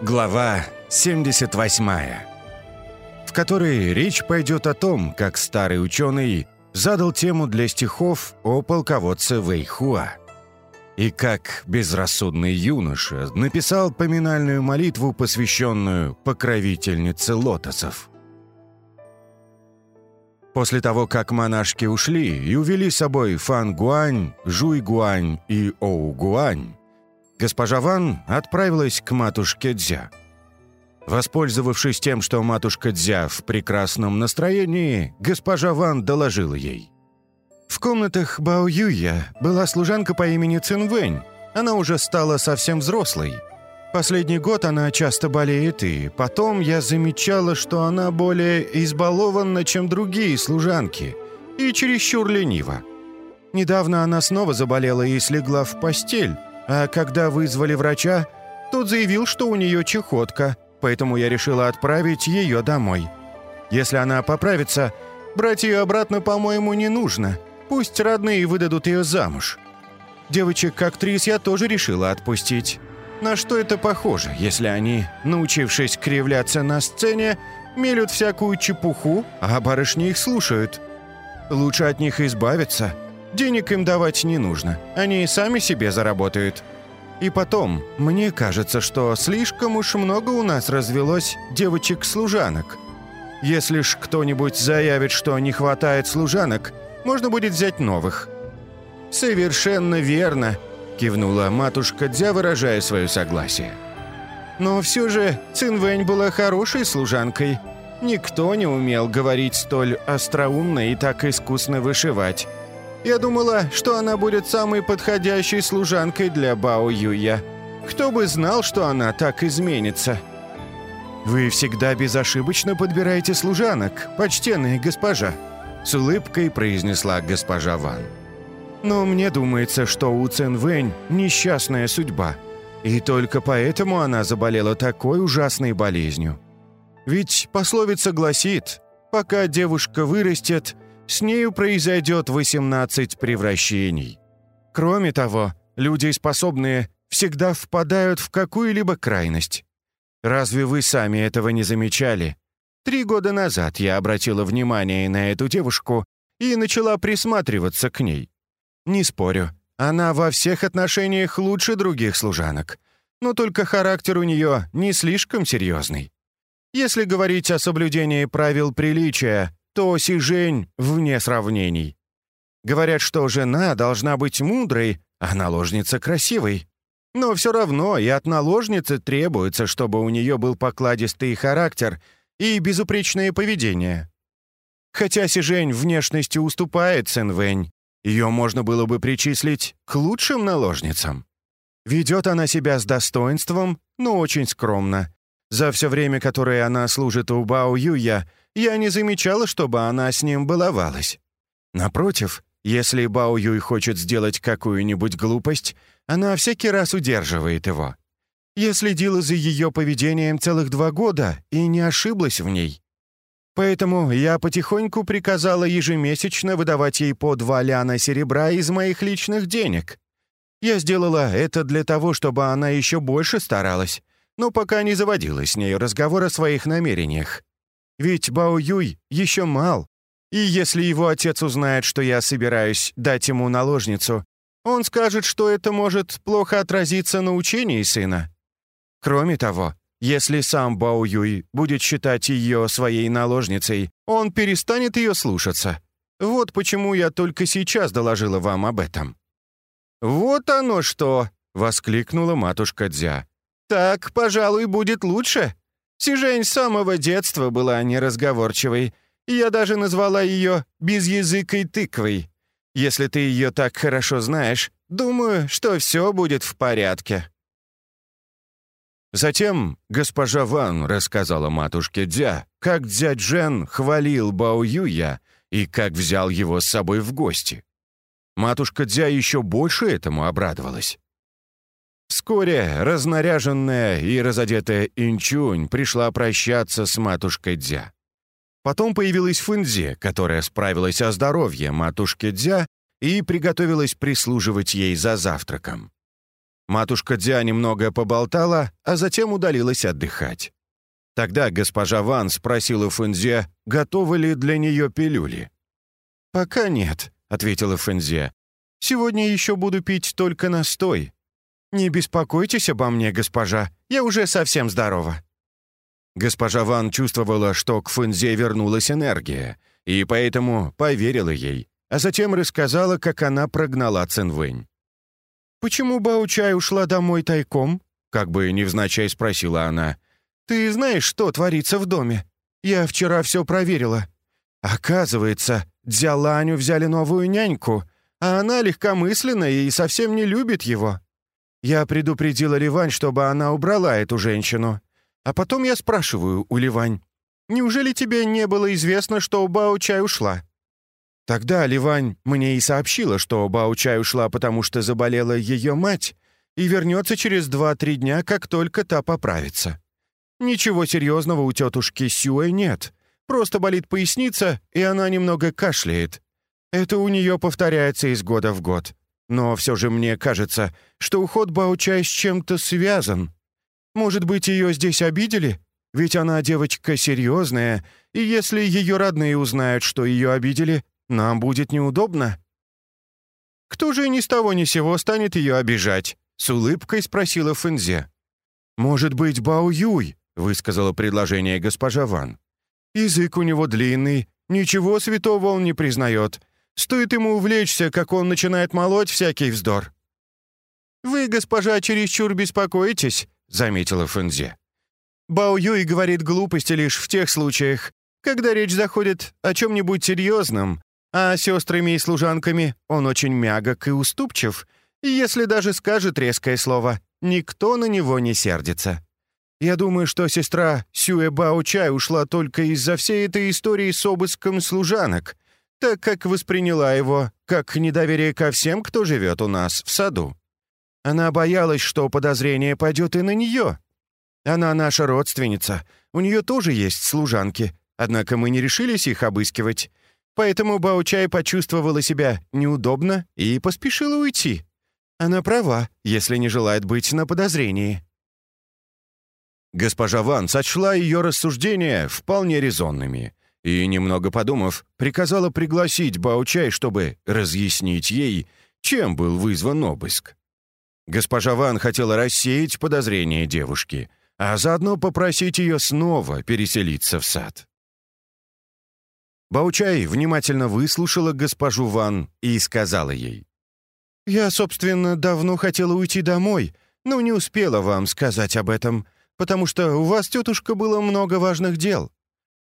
Глава 78, в которой речь пойдет о том, как старый ученый задал тему для стихов о полководце Вэйхуа, и как безрассудный юноша написал поминальную молитву, посвященную покровительнице лотосов. После того, как монашки ушли и увели с собой Фан Гуань, Жуй Гуань и Оу Гуань, госпожа Ван отправилась к матушке Дзя. Воспользовавшись тем, что матушка Дзя в прекрасном настроении, госпожа Ван доложила ей. «В комнатах Бао Юя была служанка по имени Цин Вэнь. Она уже стала совсем взрослой. Последний год она часто болеет, и потом я замечала, что она более избалована, чем другие служанки, и чересчур ленива. Недавно она снова заболела и слегла в постель, а когда вызвали врача, тот заявил, что у нее чехотка, поэтому я решила отправить ее домой. Если она поправится, брать ее обратно, по-моему, не нужно. Пусть родные выдадут ее замуж. Девочек-актрис я тоже решила отпустить. На что это похоже, если они, научившись кривляться на сцене, мелют всякую чепуху, а барышни их слушают? Лучше от них избавиться – Денег им давать не нужно, они и сами себе заработают. И потом, мне кажется, что слишком уж много у нас развелось девочек-служанок. Если ж кто-нибудь заявит, что не хватает служанок, можно будет взять новых». «Совершенно верно», — кивнула матушка Дзя, выражая свое согласие. «Но все же Цинвэнь была хорошей служанкой. Никто не умел говорить столь остроумно и так искусно вышивать. Я думала, что она будет самой подходящей служанкой для Бао Юя. Кто бы знал, что она так изменится. Вы всегда безошибочно подбираете служанок, почтенная госпожа, с улыбкой произнесла госпожа Ван. Но мне думается, что у Цен Вэнь несчастная судьба. И только поэтому она заболела такой ужасной болезнью. Ведь пословица гласит, пока девушка вырастет, с нею произойдет 18 превращений. Кроме того, люди, способные, всегда впадают в какую-либо крайность. Разве вы сами этого не замечали? Три года назад я обратила внимание на эту девушку и начала присматриваться к ней. Не спорю, она во всех отношениях лучше других служанок, но только характер у нее не слишком серьезный. Если говорить о соблюдении правил приличия, то Сижень вне сравнений. Говорят, что жена должна быть мудрой, а наложница красивой. Но все равно и от наложницы требуется, чтобы у нее был покладистый характер и безупречное поведение. Хотя Сижень внешностью уступает Цинвэнь, ее можно было бы причислить к лучшим наложницам. Ведет она себя с достоинством, но очень скромно. За все время, которое она служит у Бао Юя, я не замечала, чтобы она с ним баловалась. Напротив, если Бао Юй хочет сделать какую-нибудь глупость, она всякий раз удерживает его. Я следила за ее поведением целых два года и не ошиблась в ней. Поэтому я потихоньку приказала ежемесячно выдавать ей по два ляна серебра из моих личных денег. Я сделала это для того, чтобы она еще больше старалась, но пока не заводила с ней разговор о своих намерениях. Ведь Бао Юй еще мал, и если его отец узнает, что я собираюсь дать ему наложницу, он скажет, что это может плохо отразиться на учении сына. Кроме того, если сам Бао Юй будет считать ее своей наложницей, он перестанет ее слушаться. Вот почему я только сейчас доложила вам об этом». «Вот оно что!» — воскликнула матушка Дзя. «Так, пожалуй, будет лучше. Сижень с самого детства была неразговорчивой, я даже назвала ее безязыкой тыквой. Если ты ее так хорошо знаешь, думаю, что все будет в порядке». Затем госпожа Ван рассказала матушке Дзя, как дядь Джен хвалил Бао Юя и как взял его с собой в гости. Матушка Дзя еще больше этому обрадовалась. Вскоре разнаряженная и разодетая Инчунь пришла прощаться с матушкой Дзя. Потом появилась Фэнзи, которая справилась о здоровье матушки Дзя и приготовилась прислуживать ей за завтраком. Матушка Дзя немного поболтала, а затем удалилась отдыхать. Тогда госпожа Ван спросила Фэнзе, готовы ли для нее пилюли. «Пока нет», — ответила Фэнзе. «Сегодня еще буду пить только настой. Не беспокойтесь обо мне, госпожа, я уже совсем здорова». Госпожа Ван чувствовала, что к Фэнзе вернулась энергия, и поэтому поверила ей, а затем рассказала, как она прогнала Цинвэнь. «Почему Баучай ушла домой тайком?» — как бы невзначай спросила она. «Ты знаешь, что творится в доме? Я вчера все проверила. Оказывается, Дзяланю взяли новую няньку, а она легкомысленная и совсем не любит его. Я предупредила Ливань, чтобы она убрала эту женщину. А потом я спрашиваю у Ливань, «Неужели тебе не было известно, что Баучай ушла?» Тогда Ливань мне и сообщила, что Баучай ушла, потому что заболела ее мать, и вернется через два-три дня, как только та поправится. Ничего серьезного у тетушки Сюэ нет. Просто болит поясница, и она немного кашляет. Это у нее повторяется из года в год. Но все же мне кажется, что уход Баучай с чем-то связан. Может быть, ее здесь обидели? Ведь она девочка серьезная, и если ее родные узнают, что ее обидели, нам будет неудобно». «Кто же ни с того ни сего станет ее обижать?» — с улыбкой спросила Фэнзе. «Может быть, Бао Юй?» — высказала предложение госпожа Ван. «Язык у него длинный, ничего святого он не признает. Стоит ему увлечься, как он начинает молоть всякий вздор». «Вы, госпожа, чересчур беспокоитесь», — заметила Фэнзе. «Бао Юй говорит глупости лишь в тех случаях, когда речь заходит о чем-нибудь серьезном, а с сестрами и служанками он очень мягок и уступчив, и если даже скажет резкое слово, никто на него не сердится. Я думаю, что сестра Сюэ Бао Чай ушла только из-за всей этой истории с обыском служанок, так как восприняла его как недоверие ко всем, кто живет у нас в саду. Она боялась, что подозрение пойдет и на нее. Она наша родственница, у нее тоже есть служанки, однако мы не решились их обыскивать. Поэтому Баучай почувствовала себя неудобно и поспешила уйти. Она права, если не желает быть на подозрении. Госпожа Ван сочла ее рассуждения вполне резонными и, немного подумав, приказала пригласить Баучай, чтобы разъяснить ей, чем был вызван обыск. Госпожа Ван хотела рассеять подозрения девушки, а заодно попросить ее снова переселиться в сад. Баучай внимательно выслушала госпожу Ван и сказала ей. «Я, собственно, давно хотела уйти домой, но не успела вам сказать об этом, потому что у вас, тетушка, было много важных дел.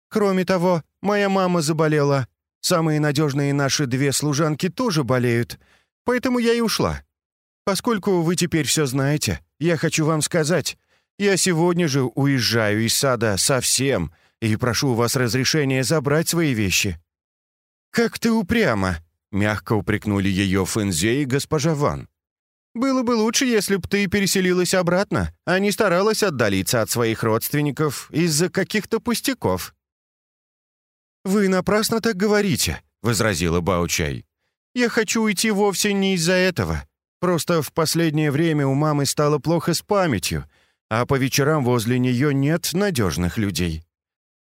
Кроме того, моя мама заболела. Самые надежные наши две служанки тоже болеют, поэтому я и ушла. Поскольку вы теперь все знаете, я хочу вам сказать, я сегодня же уезжаю из сада совсем, и прошу у вас разрешения забрать свои вещи». «Как ты упряма!» — мягко упрекнули ее Фэнзе и госпожа Ван. «Было бы лучше, если б ты переселилась обратно, а не старалась отдалиться от своих родственников из-за каких-то пустяков». «Вы напрасно так говорите», — возразила Баучай. «Я хочу уйти вовсе не из-за этого. Просто в последнее время у мамы стало плохо с памятью, а по вечерам возле нее нет надежных людей.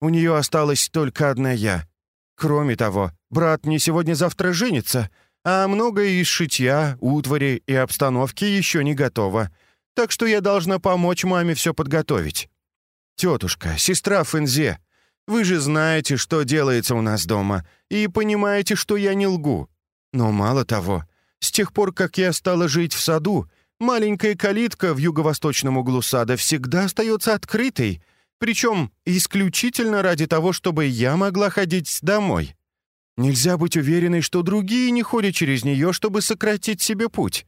У нее осталась только одна я. Кроме того, брат не сегодня-завтра женится, а многое из шитья, утвари и обстановки еще не готово. Так что я должна помочь маме все подготовить. Тетушка, сестра Фэнзе, вы же знаете, что делается у нас дома, и понимаете, что я не лгу. Но мало того, с тех пор, как я стала жить в саду, маленькая калитка в юго-восточном углу сада всегда остается открытой, причем исключительно ради того, чтобы я могла ходить домой. Нельзя быть уверенной, что другие не ходят через нее, чтобы сократить себе путь.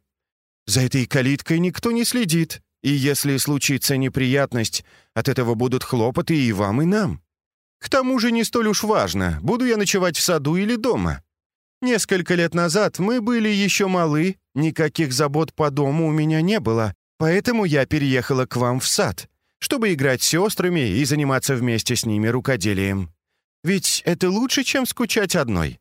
За этой калиткой никто не следит, и если случится неприятность, от этого будут хлопоты и вам, и нам. К тому же не столь уж важно, буду я ночевать в саду или дома. Несколько лет назад мы были еще малы, никаких забот по дому у меня не было, поэтому я переехала к вам в сад чтобы играть с сестрами и заниматься вместе с ними рукоделием. Ведь это лучше, чем скучать одной.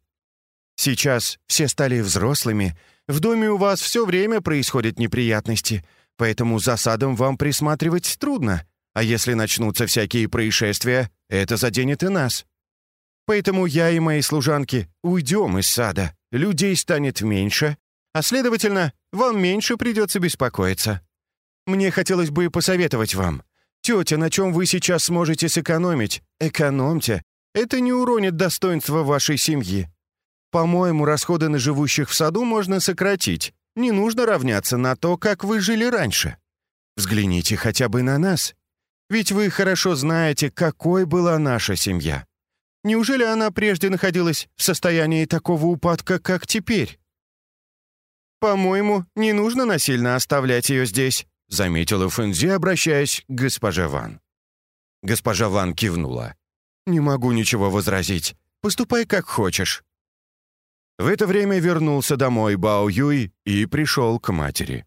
Сейчас все стали взрослыми, в доме у вас все время происходят неприятности, поэтому за садом вам присматривать трудно, а если начнутся всякие происшествия, это заденет и нас. Поэтому я и мои служанки уйдем из сада, людей станет меньше, а, следовательно, вам меньше придется беспокоиться. Мне хотелось бы посоветовать вам. Тетя, на чем вы сейчас сможете сэкономить, экономьте. Это не уронит достоинства вашей семьи. По-моему, расходы на живущих в саду можно сократить. Не нужно равняться на то, как вы жили раньше. Взгляните хотя бы на нас. Ведь вы хорошо знаете, какой была наша семья. Неужели она прежде находилась в состоянии такого упадка, как теперь? «По-моему, не нужно насильно оставлять ее здесь», заметила Фэнзи, обращаясь к госпоже Ван. Госпожа Ван кивнула. «Не могу ничего возразить. Поступай как хочешь». В это время вернулся домой Бао Юй и пришел к матери.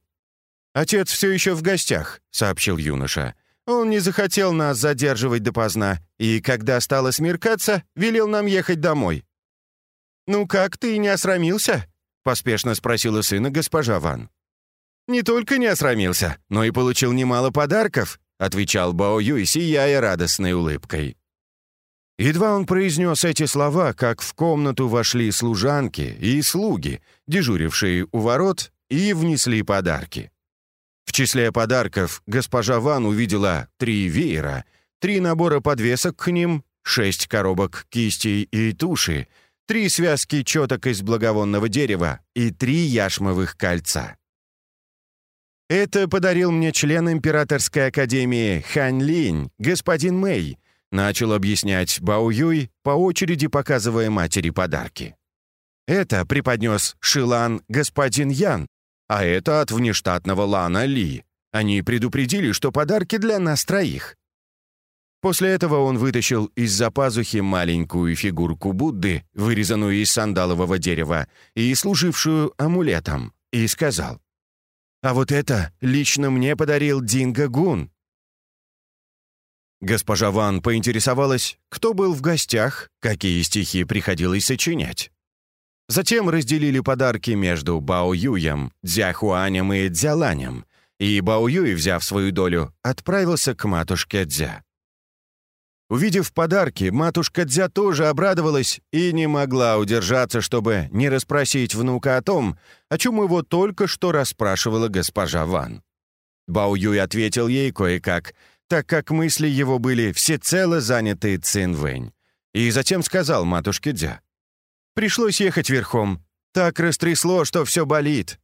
«Отец все еще в гостях», — сообщил юноша. «Он не захотел нас задерживать допоздна, и, когда стало смеркаться, велел нам ехать домой». «Ну как, ты не осрамился?» — поспешно спросила сына госпожа Ван. «Не только не осрамился, но и получил немало подарков», — отвечал Бао Юй, сияя радостной улыбкой. Едва он произнес эти слова, как в комнату вошли служанки и слуги, дежурившие у ворот, и внесли подарки. Числе подарков госпожа Ван увидела три веера, три набора подвесок к ним, шесть коробок кистей и туши, три связки четок из благовонного дерева и три яшмовых кольца. «Это подарил мне член Императорской Академии Хань Линь, господин Мэй», Начал объяснять Бао Юй, по очереди показывая матери подарки. Это преподнес Шилан господин Ян, а это от внештатного Лана Ли. Они предупредили, что подарки для нас троих. После этого он вытащил из-за пазухи маленькую фигурку Будды, вырезанную из сандалового дерева и служившую амулетом, и сказал, «А вот это лично мне подарил Динго Гун, Госпожа Ван поинтересовалась, кто был в гостях, какие стихи приходилось сочинять. Затем разделили подарки между Бао Юем, Дзяхуанем и Дзяланем, и Бао Юй, взяв свою долю, отправился к матушке Дзя. Увидев подарки, матушка Дзя тоже обрадовалась и не могла удержаться, чтобы не расспросить внука о том, о чем его только что расспрашивала госпожа Ван. Бао Юй ответил ей кое-как — так как мысли его были всецело заняты Цинвэнь. И затем сказал матушке Дзя. «Пришлось ехать верхом. Так растрясло, что все болит».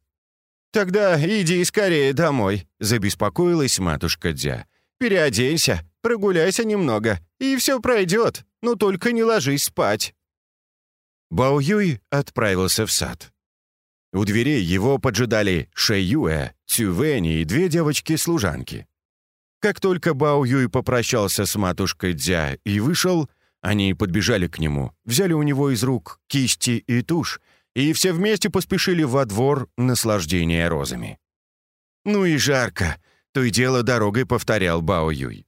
«Тогда иди скорее домой», — забеспокоилась матушка Дзя. «Переоденься, прогуляйся немного, и все пройдет, но только не ложись спать». Бао Юй отправился в сад. У дверей его поджидали Шэйюэ, Цювэнь и две девочки-служанки. Как только Бао Юй попрощался с матушкой Дзя и вышел, они подбежали к нему, взяли у него из рук кисти и тушь, и все вместе поспешили во двор наслаждения розами. «Ну и жарко!» — то и дело дорогой повторял Бао Юй.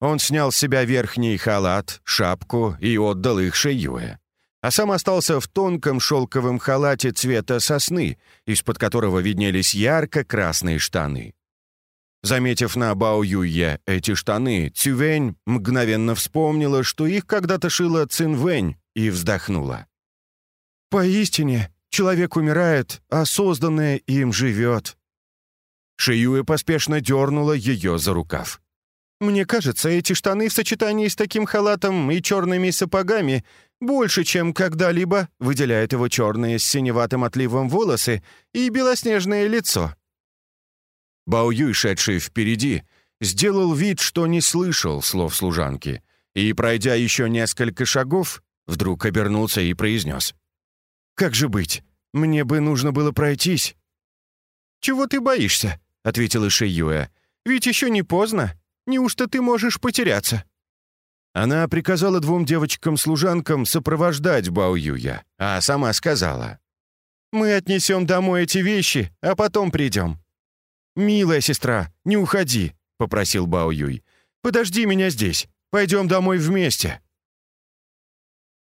Он снял с себя верхний халат, шапку и отдал их Шэйюэ. А сам остался в тонком шелковом халате цвета сосны, из-под которого виднелись ярко-красные штаны. Заметив на Бао Юе эти штаны, Цювень мгновенно вспомнила, что их когда-то шила Цинвэнь, и вздохнула. «Поистине, человек умирает, а созданное им живет». Шиюэ поспешно дернула ее за рукав. «Мне кажется, эти штаны в сочетании с таким халатом и черными сапогами больше, чем когда-либо выделяют его черные с синеватым отливом волосы и белоснежное лицо. Бао Юй, шедший впереди, сделал вид, что не слышал слов служанки, и, пройдя еще несколько шагов, вдруг обернулся и произнес. «Как же быть? Мне бы нужно было пройтись». «Чего ты боишься?» — ответила Шиюэ. «Ведь еще не поздно. Неужто ты можешь потеряться?» Она приказала двум девочкам-служанкам сопровождать Бао Юя, а сама сказала. «Мы отнесем домой эти вещи, а потом придем. «Милая сестра, не уходи», — попросил Бао Юй. «Подожди меня здесь. Пойдем домой вместе».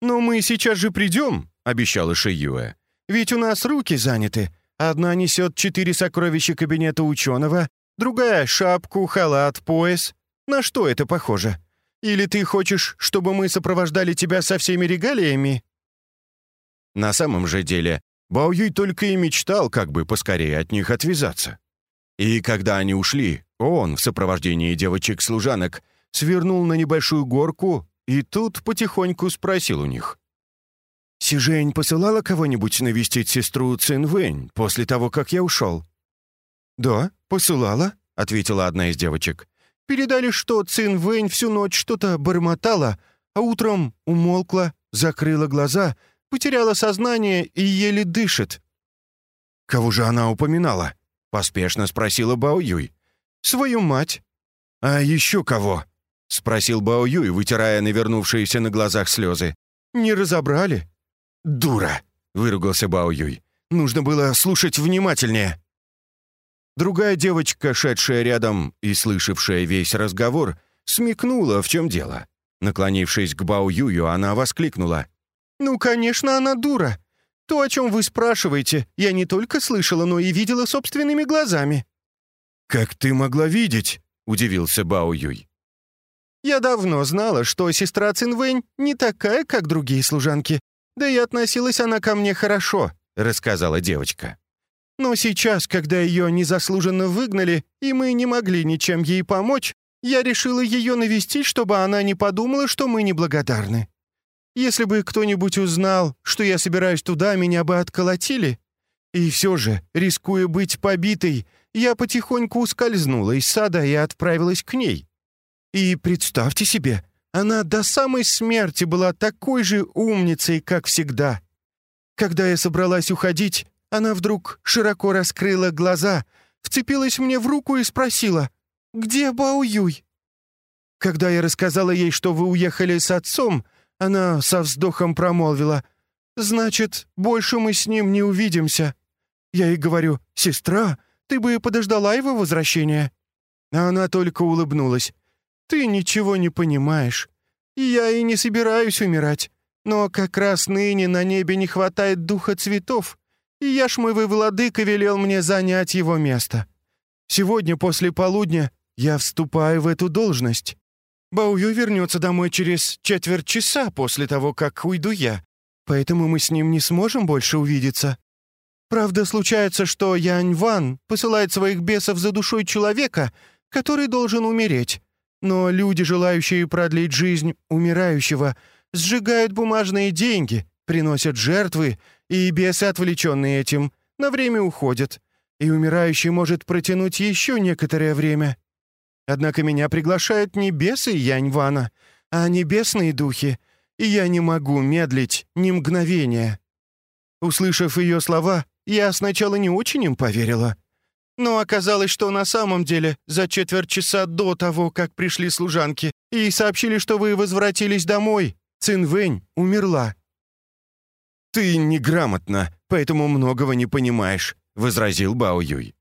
«Но мы сейчас же придем», — обещала Шиюэ. «Ведь у нас руки заняты. Одна несет четыре сокровища кабинета ученого, другая — шапку, халат, пояс. На что это похоже? Или ты хочешь, чтобы мы сопровождали тебя со всеми регалиями?» На самом же деле, Бао Юй только и мечтал, как бы поскорее от них отвязаться. И когда они ушли, он, в сопровождении девочек-служанок, свернул на небольшую горку и тут потихоньку спросил у них. «Сижень посылала кого-нибудь навестить сестру Цинвэнь после того, как я ушел?» «Да, посылала», — ответила одна из девочек. «Передали, что Цинвэнь всю ночь что-то бормотала, а утром умолкла, закрыла глаза, потеряла сознание и еле дышит». «Кого же она упоминала?» — поспешно спросила Бао Юй. «Свою мать». «А еще кого?» — спросил Бао Юй, вытирая навернувшиеся на глазах слезы. «Не разобрали?» «Дура!» — выругался Бао Юй. «Нужно было слушать внимательнее». Другая девочка, шедшая рядом и слышавшая весь разговор, смекнула, в чем дело. Наклонившись к Бао Юю, она воскликнула. «Ну, конечно, она дура. То, о чем вы спрашиваете, я не только слышала, но и видела собственными глазами». «Как ты могла видеть?» — удивился Бао Юй. «Я давно знала, что сестра Цинвэнь не такая, как другие служанки, да и относилась она ко мне хорошо», — рассказала девочка. «Но сейчас, когда ее незаслуженно выгнали, и мы не могли ничем ей помочь, я решила ее навестить, чтобы она не подумала, что мы неблагодарны. Если бы кто-нибудь узнал, что я собираюсь туда, меня бы отколотили. И все же, рискуя быть побитой, я потихоньку ускользнула из сада и отправилась к ней. И представьте себе, она до самой смерти была такой же умницей, как всегда. Когда я собралась уходить, она вдруг широко раскрыла глаза, вцепилась мне в руку и спросила, «Где Бао Юй?» Когда я рассказала ей, что вы уехали с отцом, она со вздохом промолвила, «Значит, больше мы с ним не увидимся». Я ей говорю, «Сестра, ты бы подождала его возвращения». А она только улыбнулась. Ты ничего не понимаешь. Я и не собираюсь умирать. Но как раз ныне на небе не хватает духа цветов, и Яшмовый владыка велел мне занять его место. Сегодня после полудня я вступаю в эту должность. Баую вернется домой через четверть часа после того, как уйду я, поэтому мы с ним не сможем больше увидеться. Правда, случается, что Янь Ван посылает своих бесов за душой человека, который должен умереть, но люди, желающие продлить жизнь умирающего, сжигают бумажные деньги, приносят жертвы, и бесы, отвлеченные этим, на время уходят, и умирающий может протянуть еще некоторое время. Однако меня приглашают не бесы Яньвана, а небесные духи, и я не могу медлить ни мгновения. Услышав ее слова, я сначала не очень им поверила — но оказалось, что на самом деле за четверть часа до того, как пришли служанки, и сообщили, что вы возвратились домой, Цинвэнь умерла». «Ты неграмотна, поэтому многого не понимаешь», — возразил Бао Юй.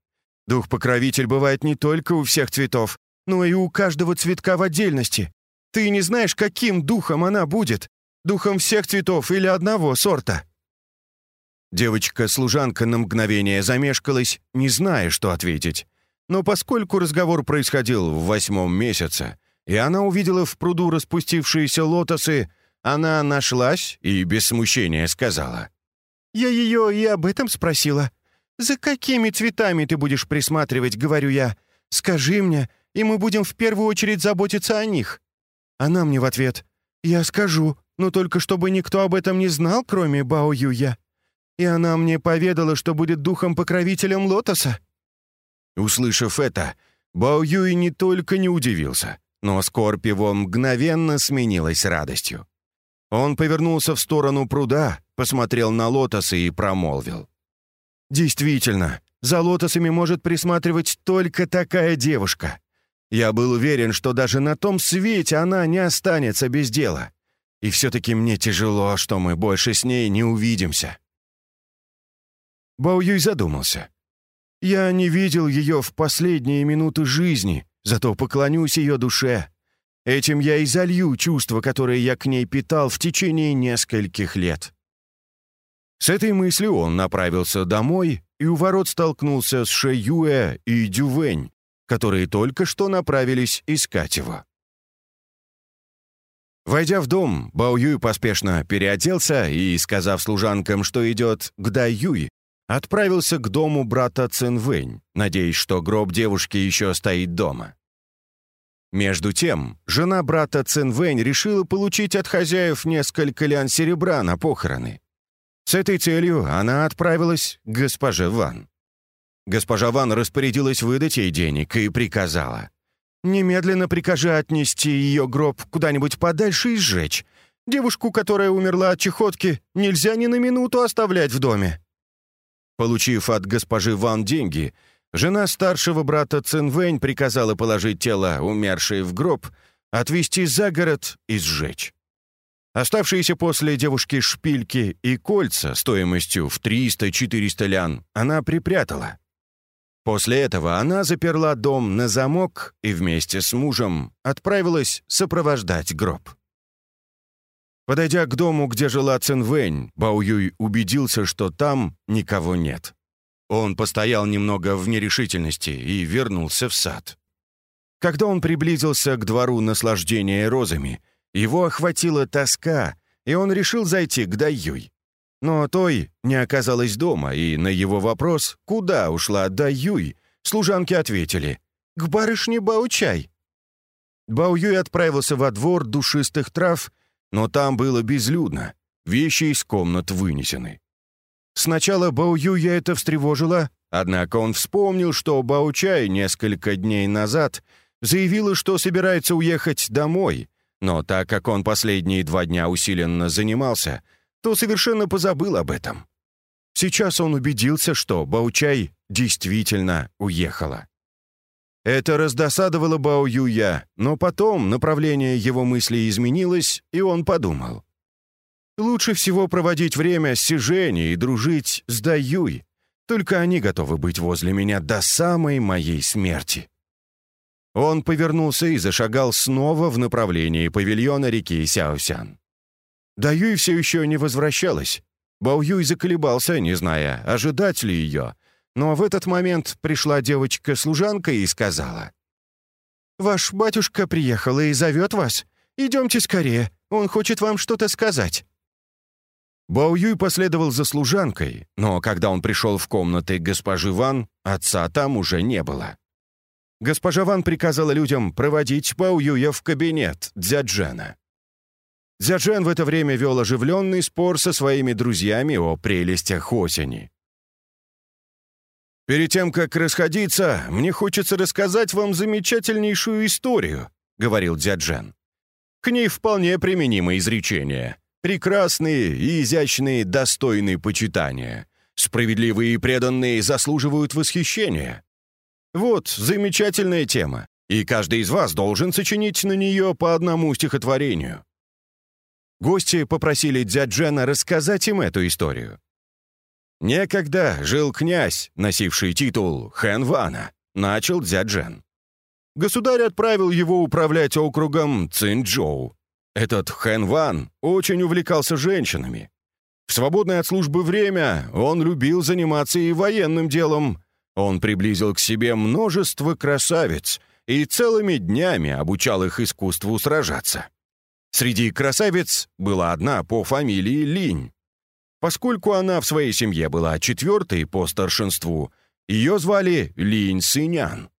«Дух-покровитель бывает не только у всех цветов, но и у каждого цветка в отдельности. Ты не знаешь, каким духом она будет, духом всех цветов или одного сорта». Девочка-служанка на мгновение замешкалась, не зная, что ответить. Но поскольку разговор происходил в восьмом месяце, и она увидела в пруду распустившиеся лотосы, она нашлась и без смущения сказала. «Я ее и об этом спросила. За какими цветами ты будешь присматривать, говорю я? Скажи мне, и мы будем в первую очередь заботиться о них». Она мне в ответ. «Я скажу, но только чтобы никто об этом не знал, кроме Бао Юя». И она мне поведала, что будет духом-покровителем Лотоса». Услышав это, Бао Юй не только не удивился, но скорбь его мгновенно сменилась радостью. Он повернулся в сторону пруда, посмотрел на лотосы и промолвил. «Действительно, за лотосами может присматривать только такая девушка. Я был уверен, что даже на том свете она не останется без дела. И все-таки мне тяжело, что мы больше с ней не увидимся». Бао Юй задумался. «Я не видел ее в последние минуты жизни, зато поклонюсь ее душе. Этим я и залью чувства, которые я к ней питал в течение нескольких лет». С этой мыслью он направился домой и у ворот столкнулся с Шэюэ и Дювэнь, которые только что направились искать его. Войдя в дом, Бао Юй поспешно переоделся и, сказав служанкам, что идет к Дай Юй, отправился к дому брата Цин Вэнь, надеясь, что гроб девушки еще стоит дома. Между тем, жена брата Цин Вэнь решила получить от хозяев несколько лян серебра на похороны. С этой целью она отправилась к госпоже Ван. Госпожа Ван распорядилась выдать ей денег и приказала. «Немедленно прикажи отнести ее гроб куда-нибудь подальше и сжечь. Девушку, которая умерла от чехотки, нельзя ни на минуту оставлять в доме». Получив от госпожи Ван деньги, жена старшего брата Цинвэнь приказала положить тело умершей в гроб, отвезти за город и сжечь. Оставшиеся после девушки шпильки и кольца стоимостью в 300-400 лян она припрятала. После этого она заперла дом на замок и вместе с мужем отправилась сопровождать гроб. Подойдя к дому, где жила Цинвэнь, Бао Юй убедился, что там никого нет. Он постоял немного в нерешительности и вернулся в сад. Когда он приблизился к двору наслаждения розами, его охватила тоска, и он решил зайти к Даюй. Но той не оказалось дома, и на его вопрос, куда ушла Даюй, служанки ответили «К барышне Баучай». Баоюй отправился во двор душистых трав, но там было безлюдно, вещи из комнат вынесены. Сначала Баоюя это встревожило, однако он вспомнил, что Баучай несколько дней назад заявила, что собирается уехать домой, но так как он последние два дня усиленно занимался — то совершенно позабыл об этом. Сейчас он убедился, что Баучай действительно уехала. Это раздосадовало Бао Юя, но потом направление его мыслей изменилось, и он подумал. «Лучше всего проводить время с Сижени и дружить с Даюй. Только они готовы быть возле меня до самой моей смерти». Он повернулся и зашагал снова в направлении павильона реки Сяосян. Да Юй все еще не возвращалась. Бао Юй заколебался, не зная, ожидать ли ее. Но в этот момент пришла девочка-служанка и сказала. «Ваш батюшка приехал и зовет вас. Идемте скорее, он хочет вам что-то сказать». Бао Юй последовал за служанкой, но когда он пришел в комнаты госпожи Ван, отца там уже не было. Госпожа Ван приказала людям проводить Бао Юя в кабинет Дзяджена. Дзяджен в это время вел оживленный спор со своими друзьями о прелестях осени. «Перед тем, как расходиться, мне хочется рассказать вам замечательнейшую историю», — говорил Дзяджен. «К ней вполне применимо изречение. Прекрасные и изящные достойны почитания. Справедливые и преданные заслуживают восхищения. Вот замечательная тема, и каждый из вас должен сочинить на нее по одному стихотворению. Гости попросили Дзяджена рассказать им эту историю. «Некогда жил князь, носивший титул Хэн Вана», — начал Дзяджен. Государь отправил его управлять округом Цинчжоу. Этот Хэн Ван очень увлекался женщинами. В свободное от службы время он любил заниматься и военным делом. Он приблизил к себе множество красавиц и целыми днями обучал их искусству сражаться. Среди красавиц была одна по фамилии Линь. Поскольку она в своей семье была четвертой по старшинству, ее звали Линь Сынян.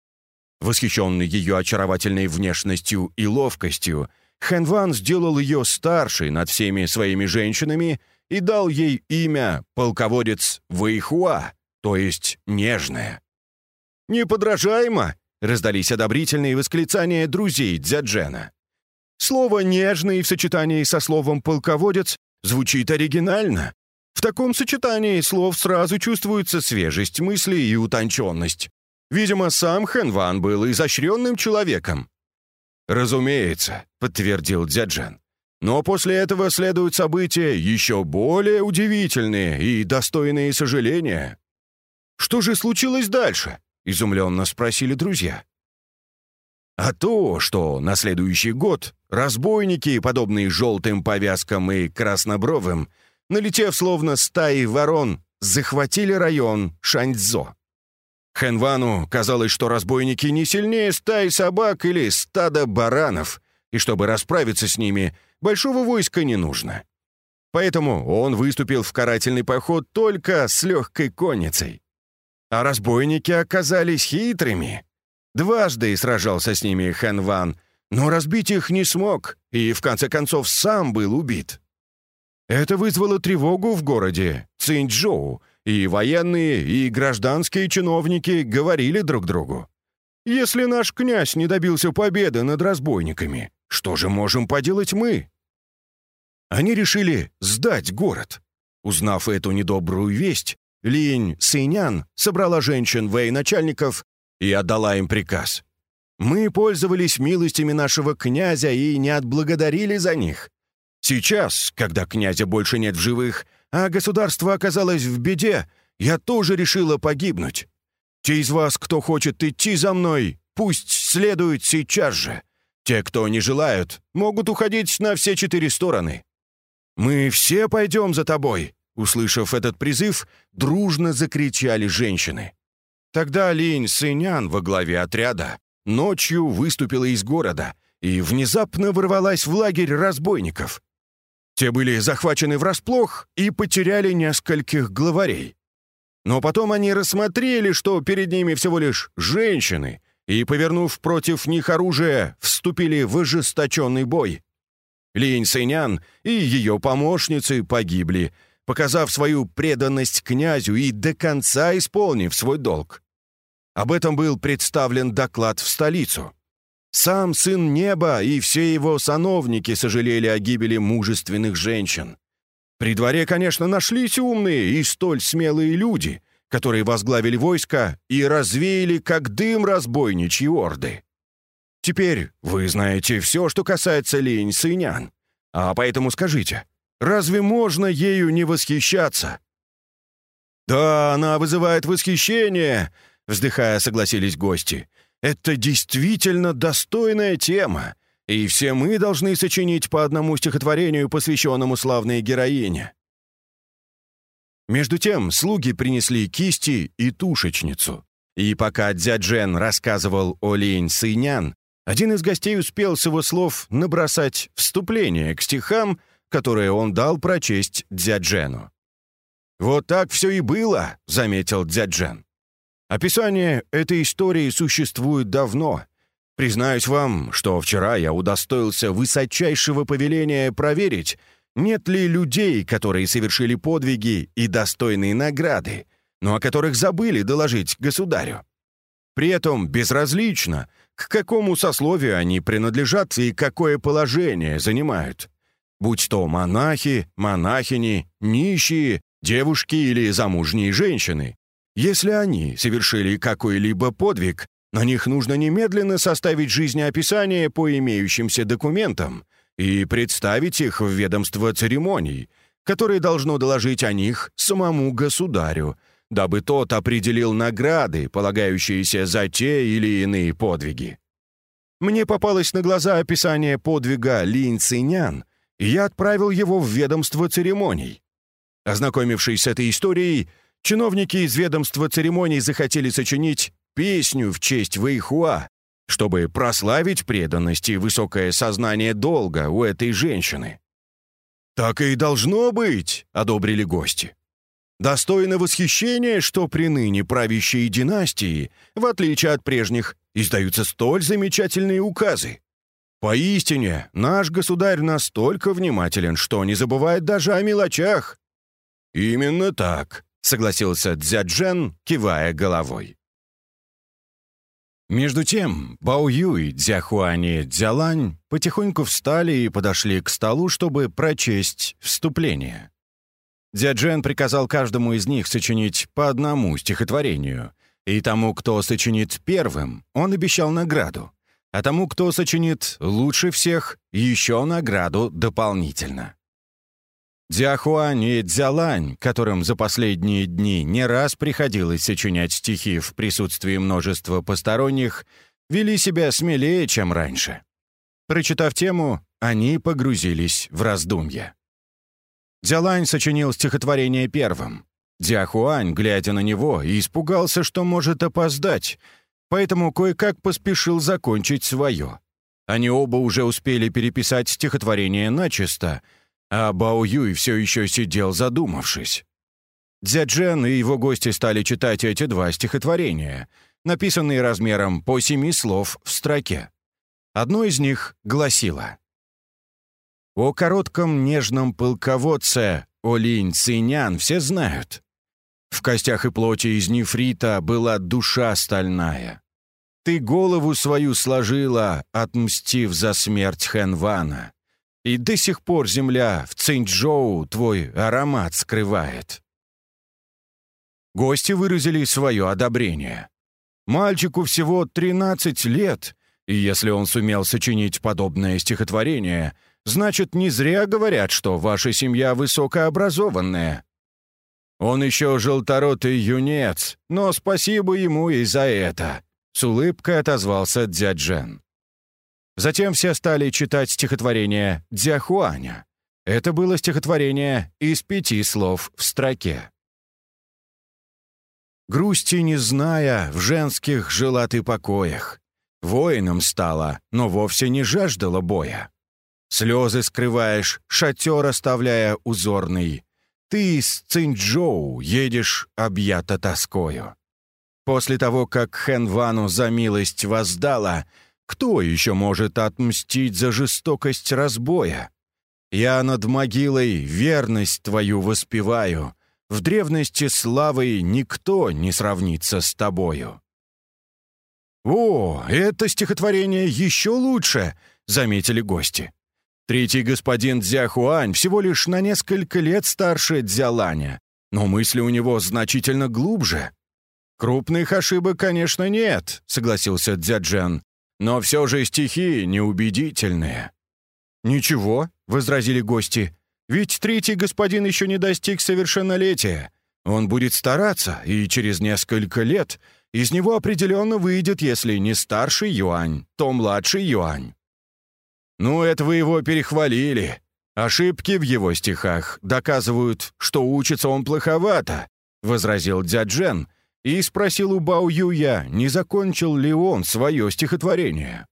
Восхищенный ее очаровательной внешностью и ловкостью, Хэн Ван сделал ее старшей над всеми своими женщинами и дал ей имя полководец Вэйхуа, то есть нежная. «Неподражаемо!» — раздались одобрительные восклицания друзей Дзяджена. Слово «нежный» в сочетании со словом «полководец» звучит оригинально. В таком сочетании слов сразу чувствуется свежесть мысли и утонченность. Видимо, сам Хэн Ван был изощренным человеком. «Разумеется», — подтвердил Дзяджан. «Но после этого следуют события еще более удивительные и достойные сожаления». «Что же случилось дальше?» — изумленно спросили друзья. А то, что на следующий год разбойники, подобные желтым повязкам и краснобровым, налетев словно стаи ворон, захватили район Шаньцзо. Хэнвану казалось, что разбойники не сильнее стаи собак или стада баранов, и чтобы расправиться с ними, большого войска не нужно. Поэтому он выступил в карательный поход только с легкой конницей. А разбойники оказались хитрыми. Дважды сражался с ними Хэнван, но разбить их не смог и, в конце концов, сам был убит. Это вызвало тревогу в городе Цинчжоу, и военные, и гражданские чиновники говорили друг другу. «Если наш князь не добился победы над разбойниками, что же можем поделать мы?» Они решили сдать город. Узнав эту недобрую весть, Линь Синян собрала женщин военачальников и отдала им приказ. «Мы пользовались милостями нашего князя и не отблагодарили за них. Сейчас, когда князя больше нет в живых, а государство оказалось в беде, я тоже решила погибнуть. Те из вас, кто хочет идти за мной, пусть следуют сейчас же. Те, кто не желают, могут уходить на все четыре стороны. Мы все пойдем за тобой!» Услышав этот призыв, дружно закричали женщины. Тогда Линь Сынян во главе отряда ночью выступила из города и внезапно ворвалась в лагерь разбойников. Те были захвачены врасплох и потеряли нескольких главарей. Но потом они рассмотрели, что перед ними всего лишь женщины, и, повернув против них оружие, вступили в ожесточенный бой. Линь Сэнян и ее помощницы погибли, показав свою преданность князю и до конца исполнив свой долг. Об этом был представлен доклад в столицу. Сам сын неба и все его сановники сожалели о гибели мужественных женщин. При дворе, конечно, нашлись умные и столь смелые люди, которые возглавили войско и развеяли, как дым разбойничьи орды. Теперь вы знаете все, что касается лень сынян. А поэтому скажите, разве можно ею не восхищаться?» «Да, она вызывает восхищение», — вздыхая, согласились гости. Это действительно достойная тема, и все мы должны сочинить по одному стихотворению, посвященному славной героине. Между тем слуги принесли кисти и тушечницу. И пока дядь Джен рассказывал о Лень Сынян, один из гостей успел с его слов набросать вступление к стихам, которые он дал прочесть дядь Джену. «Вот так все и было», — заметил дядь Джен. Описание этой истории существует давно. Признаюсь вам, что вчера я удостоился высочайшего повеления проверить, нет ли людей, которые совершили подвиги и достойные награды, но о которых забыли доложить государю. При этом безразлично, к какому сословию они принадлежат и какое положение занимают. Будь то монахи, монахини, нищие, девушки или замужние женщины, если они совершили какой-либо подвиг, на них нужно немедленно составить жизнеописание по имеющимся документам и представить их в ведомство церемоний, которое должно доложить о них самому государю, дабы тот определил награды, полагающиеся за те или иные подвиги. Мне попалось на глаза описание подвига Линь Цинян, и я отправил его в ведомство церемоний. Ознакомившись с этой историей, чиновники из ведомства церемоний захотели сочинить песню в честь Вэйхуа, чтобы прославить преданность и высокое сознание долга у этой женщины. «Так и должно быть», — одобрили гости. Достойно восхищения, что при ныне правящей династии, в отличие от прежних, издаются столь замечательные указы. Поистине, наш государь настолько внимателен, что не забывает даже о мелочах. Именно так, согласился Дзяджен, кивая головой. Между тем, Бао Юй, Дзяхуань и Дзялань потихоньку встали и подошли к столу, чтобы прочесть вступление. Дзяджен приказал каждому из них сочинить по одному стихотворению, и тому, кто сочинит первым, он обещал награду, а тому, кто сочинит лучше всех, еще награду дополнительно. Дзяхуань и Дзялань, которым за последние дни не раз приходилось сочинять стихи в присутствии множества посторонних, вели себя смелее, чем раньше. Прочитав тему, они погрузились в раздумья. Дзялань сочинил стихотворение первым. Дяхуань, глядя на него, испугался, что может опоздать, поэтому кое-как поспешил закончить свое. Они оба уже успели переписать стихотворение начисто, а Бао Юй все еще сидел задумавшись. Дзяджен и его гости стали читать эти два стихотворения, написанные размером по семи слов в строке. Одно из них гласило «О коротком нежном полководце, о линь Цинян, все знают. В костях и плоти из нефрита была душа стальная. Ты голову свою сложила, отмстив за смерть Хэнвана. И до сих пор земля в Цинчжоу твой аромат скрывает. Гости выразили свое одобрение. Мальчику всего 13 лет, и если он сумел сочинить подобное стихотворение, значит, не зря говорят, что ваша семья высокообразованная. Он еще желторотый юнец, но спасибо ему и за это. С улыбкой отозвался Дзяджен. Затем все стали читать стихотворение Дзяхуаня. Это было стихотворение из пяти слов в строке. «Грусти не зная, в женских жила ты покоях. Воином стала, но вовсе не жаждала боя. Слезы скрываешь, шатер оставляя узорный. Ты из Цинчжоу едешь объята тоскою. После того, как Хэн Вану за милость воздала, кто еще может отмстить за жестокость разбоя? Я над могилой верность твою воспеваю. В древности славой никто не сравнится с тобою. «О, это стихотворение еще лучше!» — заметили гости. Третий господин Дзяхуань всего лишь на несколько лет старше Дзяланя, но мысли у него значительно глубже. «Крупных ошибок, конечно, нет», — согласился Дзяджен. «Но все же стихи неубедительные». «Ничего», — возразили гости, «ведь третий господин еще не достиг совершеннолетия. Он будет стараться, и через несколько лет из него определенно выйдет, если не старший юань, то младший юань». «Ну, это вы его перехвалили. Ошибки в его стихах доказывают, что учится он плоховато», — возразил Дзяджен, и спросил у Бао Юя, не закончил ли он свое стихотворение.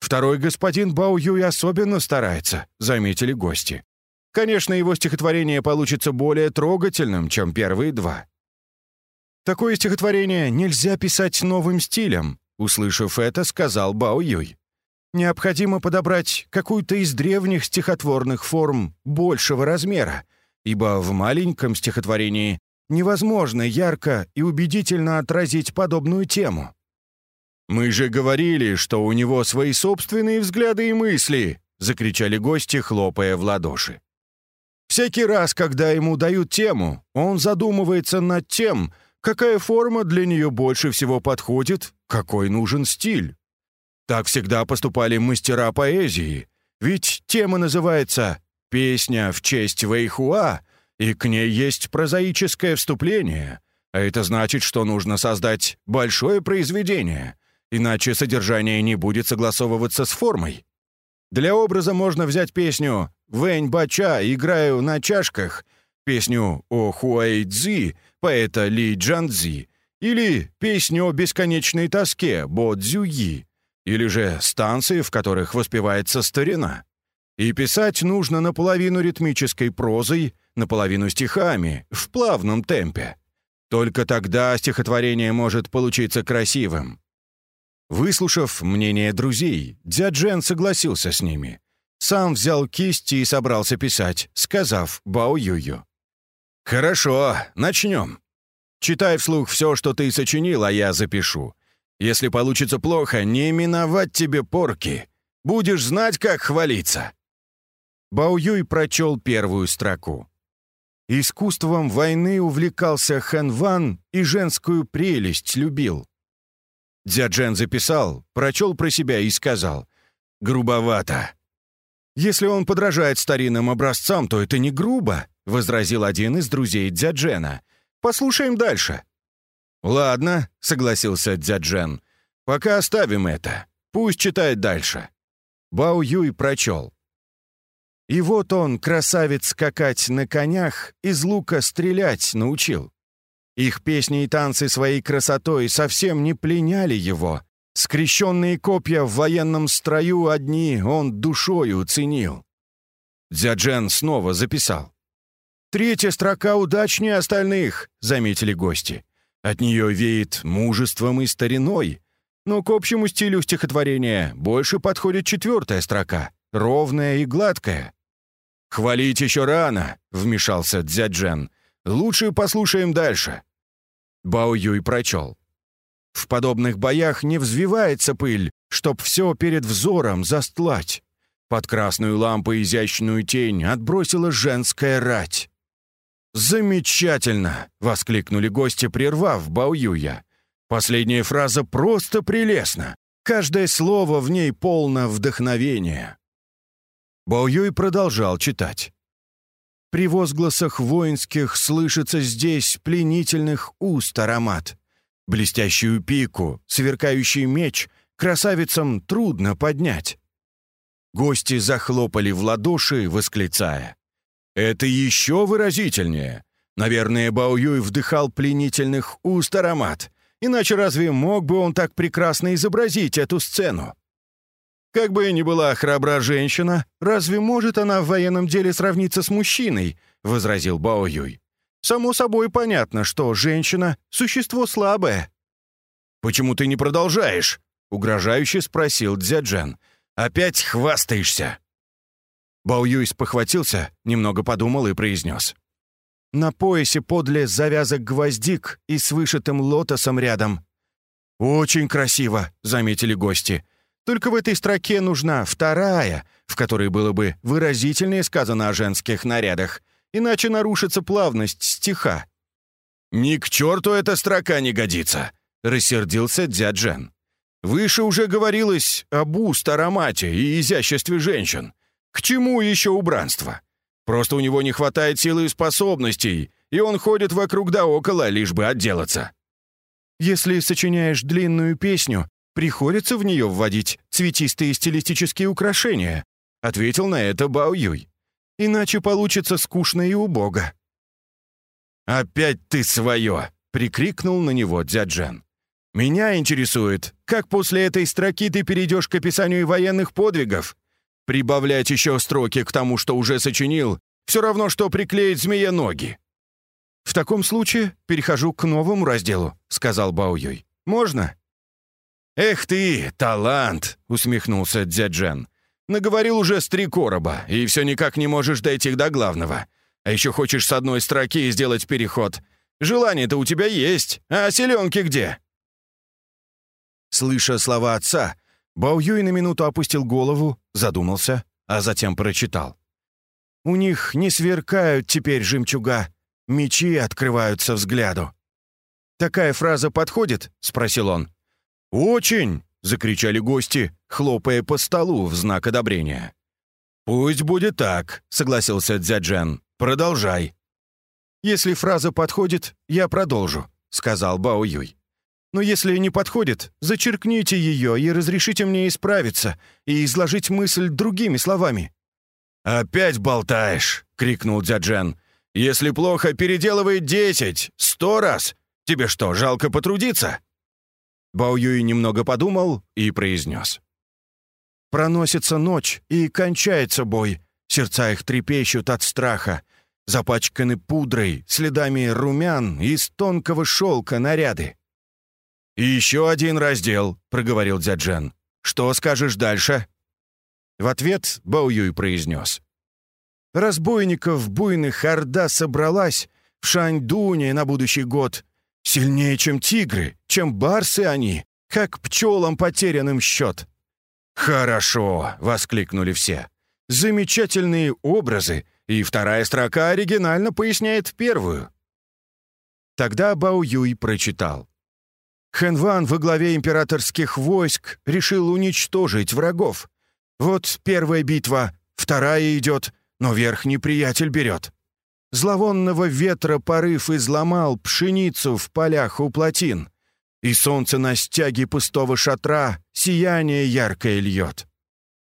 «Второй господин Бао Юй особенно старается», — заметили гости. «Конечно, его стихотворение получится более трогательным, чем первые два». «Такое стихотворение нельзя писать новым стилем», — услышав это, сказал Бао Юй. «Необходимо подобрать какую-то из древних стихотворных форм большего размера, ибо в маленьком стихотворении невозможно ярко и убедительно отразить подобную тему. «Мы же говорили, что у него свои собственные взгляды и мысли!» — закричали гости, хлопая в ладоши. Всякий раз, когда ему дают тему, он задумывается над тем, какая форма для нее больше всего подходит, какой нужен стиль. Так всегда поступали мастера поэзии, ведь тема называется «Песня в честь Вэйхуа», и к ней есть прозаическое вступление, а это значит, что нужно создать большое произведение, иначе содержание не будет согласовываться с формой. Для образа можно взять песню «Вэнь Бача, играю на чашках», песню о Хуэй Цзи, поэта Ли Джанцзи, или песню о бесконечной тоске Бо Цзюи, или же станции, в которых воспевается старина. И писать нужно наполовину ритмической прозой, наполовину стихами, в плавном темпе. Только тогда стихотворение может получиться красивым. Выслушав мнение друзей, Дзяджен согласился с ними. Сам взял кисти и собрался писать, сказав Бао Юю. «Хорошо, начнем. Читай вслух все, что ты сочинил, а я запишу. Если получится плохо, не миновать тебе порки. Будешь знать, как хвалиться». Бао Юй прочел первую строку. Искусством войны увлекался Хэн Ван и женскую прелесть любил. Дзяджен записал, прочел про себя и сказал «Грубовато». «Если он подражает старинным образцам, то это не грубо», — возразил один из друзей Дзяджена. «Послушаем дальше». «Ладно», — согласился Дзяджен. «Пока оставим это. Пусть читает дальше». Бао Юй прочел. И вот он, красавец, скакать на конях, из лука стрелять научил. Их песни и танцы своей красотой совсем не пленяли его. Скрещенные копья в военном строю одни он душою ценил. Дзяджен снова записал. «Третья строка удачнее остальных», — заметили гости. От нее веет мужеством и стариной. Но к общему стилю стихотворения больше подходит четвертая строка, ровная и гладкая. «Хвалить еще рано», — вмешался Дзяджен. «Лучше послушаем дальше». Бао Юй прочел. «В подобных боях не взвивается пыль, чтоб все перед взором застлать. Под красную лампу изящную тень отбросила женская рать. «Замечательно!» — воскликнули гости, прервав Бао Юя. Последняя фраза просто прелестна. Каждое слово в ней полно вдохновения. Бао Юй продолжал читать. При возгласах воинских слышится здесь пленительных уст аромат. Блестящую пику, сверкающий меч красавицам трудно поднять. Гости захлопали в ладоши, восклицая. «Это еще выразительнее. Наверное, Бао Юй вдыхал пленительных уст аромат. Иначе разве мог бы он так прекрасно изобразить эту сцену? Как бы ни была храбра женщина, разве может она в военном деле сравниться с мужчиной?» — возразил Бао Юй. «Само собой понятно, что женщина — существо слабое». «Почему ты не продолжаешь?» — угрожающе спросил Дзяджен. «Опять хвастаешься!» Бао Юй спохватился, немного подумал и произнес. «На поясе подле завязок гвоздик и с вышитым лотосом рядом». «Очень красиво», — заметили гости. «Только в этой строке нужна вторая, в которой было бы выразительнее сказано о женских нарядах, иначе нарушится плавность стиха». «Ни к черту эта строка не годится», — рассердился дяджен. Выше уже говорилось об уст-аромате и изяществе женщин. К чему еще убранство? Просто у него не хватает силы и способностей, и он ходит вокруг да около, лишь бы отделаться. Если сочиняешь длинную песню, приходится в нее вводить цветистые стилистические украшения, ответил на это Бао Юй. Иначе получится скучно и убого. «Опять ты свое!» — прикрикнул на него дяджен. Меня интересует, как после этой строки ты перейдешь к описанию военных подвигов. Прибавлять еще строки к тому, что уже сочинил, все равно, что приклеить змея ноги. «В таком случае перехожу к новому разделу», — сказал Бао Юй. «Можно?» «Эх ты, талант!» — усмехнулся Дзяджен. «Наговорил уже с три короба, и все никак не можешь дойти до главного. А еще хочешь с одной строки сделать переход. Желание-то у тебя есть, а селенки где?» Слыша слова отца, Бао Юй на минуту опустил голову, задумался, а затем прочитал. «У них не сверкают теперь жемчуга, мечи открываются взгляду». «Такая фраза подходит?» — спросил он. «Очень!» — закричали гости, хлопая по столу в знак одобрения. «Пусть будет так», — согласился Дзяджен. «Продолжай». «Если фраза подходит, я продолжу», — сказал Бао Юй. Но если не подходит, зачеркните ее и разрешите мне исправиться и изложить мысль другими словами». «Опять болтаешь!» — крикнул Дзяджен. «Если плохо, переделывай десять, сто раз. Тебе что, жалко потрудиться?» Бао Юй немного подумал и произнес. «Проносится ночь, и кончается бой. Сердца их трепещут от страха. Запачканы пудрой, следами румян из тонкого шелка наряды. «И еще один раздел», — проговорил Дзяджен. «Что скажешь дальше?» В ответ Бао Юй произнес. «Разбойников буйных орда собралась в Шаньдуне на будущий год. Сильнее, чем тигры, чем барсы они, как пчелам потерянным счет». «Хорошо!» — воскликнули все. «Замечательные образы, и вторая строка оригинально поясняет первую». Тогда Бао Юй прочитал. Хэнван во главе императорских войск решил уничтожить врагов. Вот первая битва, вторая идет, но верх неприятель берет. Зловонного ветра порыв изломал пшеницу в полях у плотин, и солнце на стяге пустого шатра сияние яркое льет.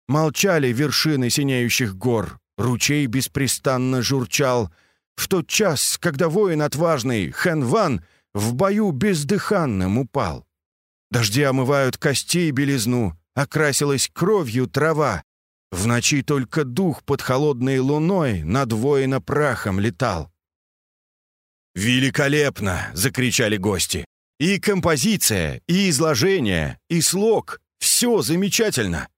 Молчали вершины синеющих гор, ручей беспрестанно журчал. В тот час, когда воин отважный, Хэн Ван, в бою бездыханным упал. Дожди омывают костей белизну, окрасилась кровью трава. В ночи только дух под холодной луной над воина прахом летал. «Великолепно!» — закричали гости. «И композиция, и изложение, и слог — все замечательно!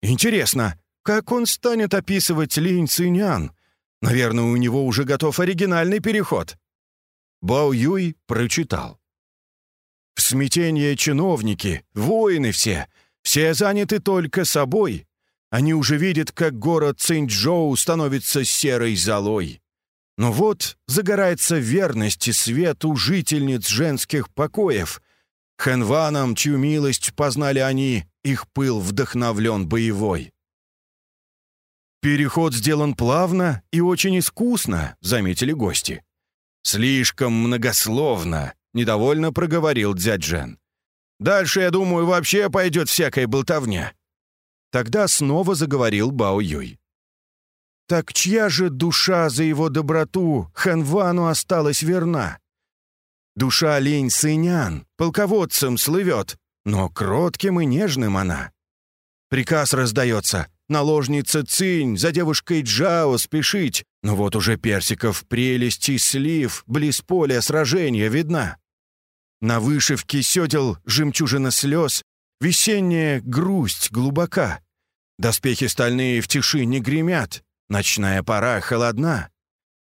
Интересно, как он станет описывать Линь Циньян? Наверное, у него уже готов оригинальный переход». Бао Юй прочитал. «В смятение чиновники, воины все, все заняты только собой. Они уже видят, как город Цинчжоу становится серой золой. Но вот загорается верность и свет у жительниц женских покоев. Хэнванам, чью милость познали они, их пыл вдохновлен боевой. «Переход сделан плавно и очень искусно», — заметили гости. «Слишком многословно», — недовольно проговорил дядь Джен. «Дальше, я думаю, вообще пойдет всякая болтовня». Тогда снова заговорил Бао Юй. Так чья же душа за его доброту Ханвану осталась верна? Душа лень сынян, полководцем слывет, но кротким и нежным она. Приказ раздается, наложница Цинь за девушкой Джао спешить, но вот уже персиков прелесть и слив близ поля сражения видна. На вышивке сёдел жемчужина слез, весенняя грусть глубока. Доспехи стальные в тиши не гремят, Ночная пора холодна.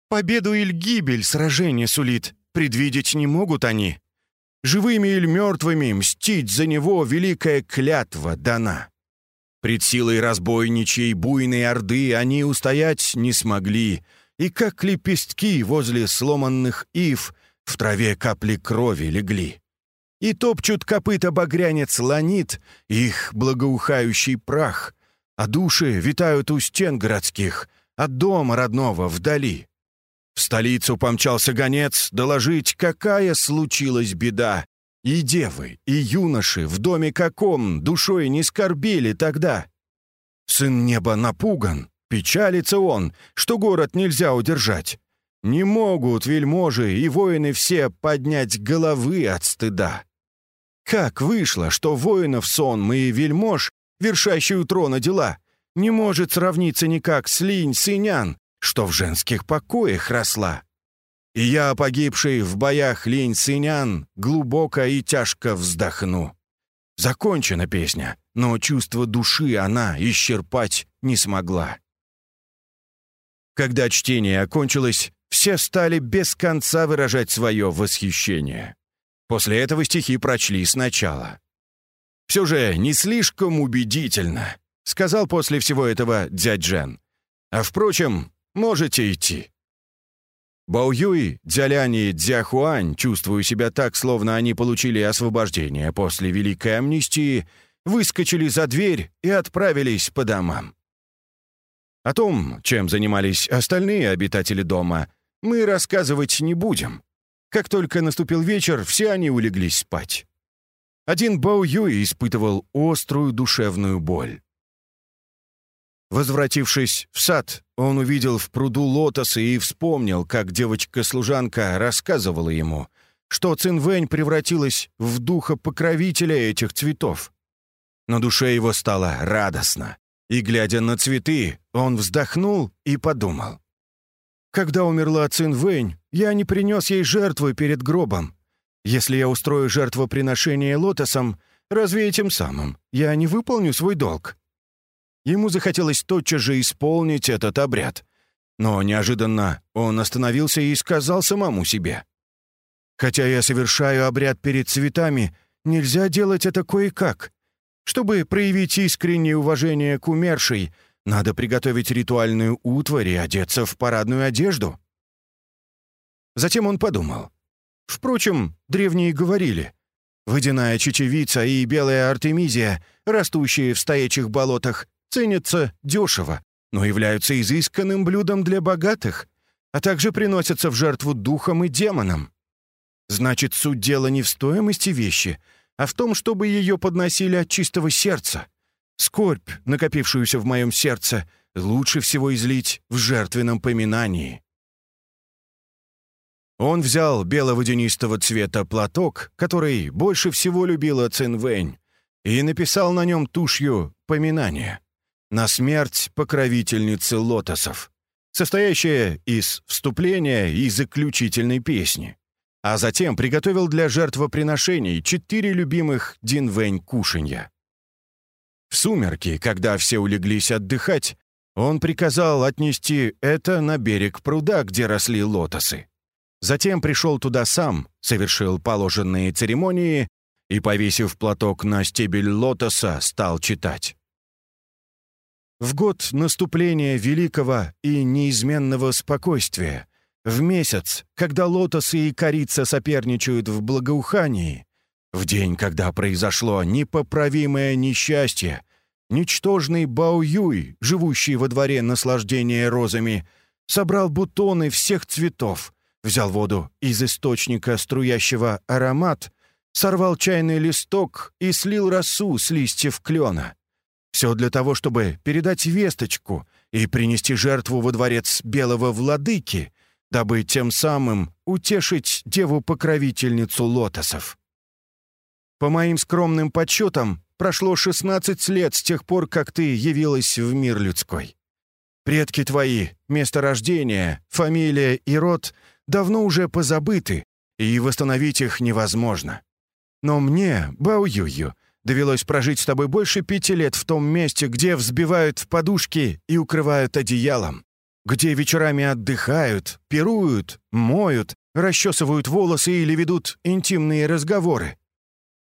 Победу или гибель сражение сулит, предвидеть не могут они. Живыми или мертвыми мстить за него великая клятва дана. Пред силой разбойничьей буйной орды они устоять не смогли, и как лепестки возле сломанных ив в траве капли крови легли. И топчут копыта багрянец ланит, их благоухающий прах, а души витают у стен городских, от дома родного вдали. В столицу помчался гонец доложить, какая случилась беда. И девы, и юноши в доме каком душой не скорбели тогда. Сын неба напуган, печалится он, что город нельзя удержать. Не могут вельможи и воины все поднять головы от стыда. Как вышло, что воинов сон и вельмож вершащий у трона дела, не может сравниться никак с Линь Синян, что в женских покоях росла. И я, погибший в боях Линь Синян, глубоко и тяжко вздохну. Закончена песня, но чувство души она исчерпать не смогла. Когда чтение окончилось, все стали без конца выражать свое восхищение. После этого стихи прочли сначала. Все же не слишком убедительно», — сказал после всего этого дядь Джен. «А впрочем, можете идти». Бао Юй, Дзялянь и Дзяхуань, чувствуя себя так, словно они получили освобождение после Великой Амнистии, выскочили за дверь и отправились по домам. О том, чем занимались остальные обитатели дома, мы рассказывать не будем. Как только наступил вечер, все они улеглись спать. Один Бао Юй испытывал острую душевную боль. Возвратившись в сад, он увидел в пруду лотосы и вспомнил, как девочка-служанка рассказывала ему, что Цинвэнь превратилась в духа покровителя этих цветов. На душе его стало радостно, и, глядя на цветы, он вздохнул и подумал. «Когда умерла Цинвэнь, я не принес ей жертвы перед гробом, если я устрою жертвоприношение лотосом, разве этим самым я не выполню свой долг?» Ему захотелось тотчас же исполнить этот обряд. Но неожиданно он остановился и сказал самому себе. «Хотя я совершаю обряд перед цветами, нельзя делать это кое-как. Чтобы проявить искреннее уважение к умершей, надо приготовить ритуальную утварь и одеться в парадную одежду». Затем он подумал. Впрочем, древние говорили, водяная чечевица и белая артемизия, растущие в стоячих болотах, ценятся дешево, но являются изысканным блюдом для богатых, а также приносятся в жертву духам и демонам. Значит, суть дела не в стоимости вещи, а в том, чтобы ее подносили от чистого сердца. Скорбь, накопившуюся в моем сердце, лучше всего излить в жертвенном поминании. Он взял бело-водянистого цвета платок, который больше всего любила Цинвэнь, и написал на нем тушью поминание на смерть покровительницы лотосов, состоящее из вступления и заключительной песни. А затем приготовил для жертвоприношений четыре любимых Динвэнь кушанья. В сумерки, когда все улеглись отдыхать, он приказал отнести это на берег пруда, где росли лотосы. Затем пришел туда сам, совершил положенные церемонии и, повесив платок на стебель лотоса, стал читать. В год наступления великого и неизменного спокойствия, в месяц, когда лотосы и корица соперничают в благоухании, в день, когда произошло непоправимое несчастье, ничтожный Баоюй, живущий во дворе наслаждения розами, собрал бутоны всех цветов, взял воду из источника струящего аромат, сорвал чайный листок и слил росу с листьев клена. Все для того, чтобы передать весточку и принести жертву во дворец белого владыки, дабы тем самым утешить деву-покровительницу лотосов. По моим скромным подсчетам, прошло 16 лет с тех пор, как ты явилась в мир людской. Предки твои, место рождения, фамилия и род давно уже позабыты, и восстановить их невозможно. Но мне, Баоюю, довелось прожить с тобой больше пяти лет в том месте, где взбивают в подушки и укрывают одеялом, где вечерами отдыхают, пируют, моют, расчесывают волосы или ведут интимные разговоры.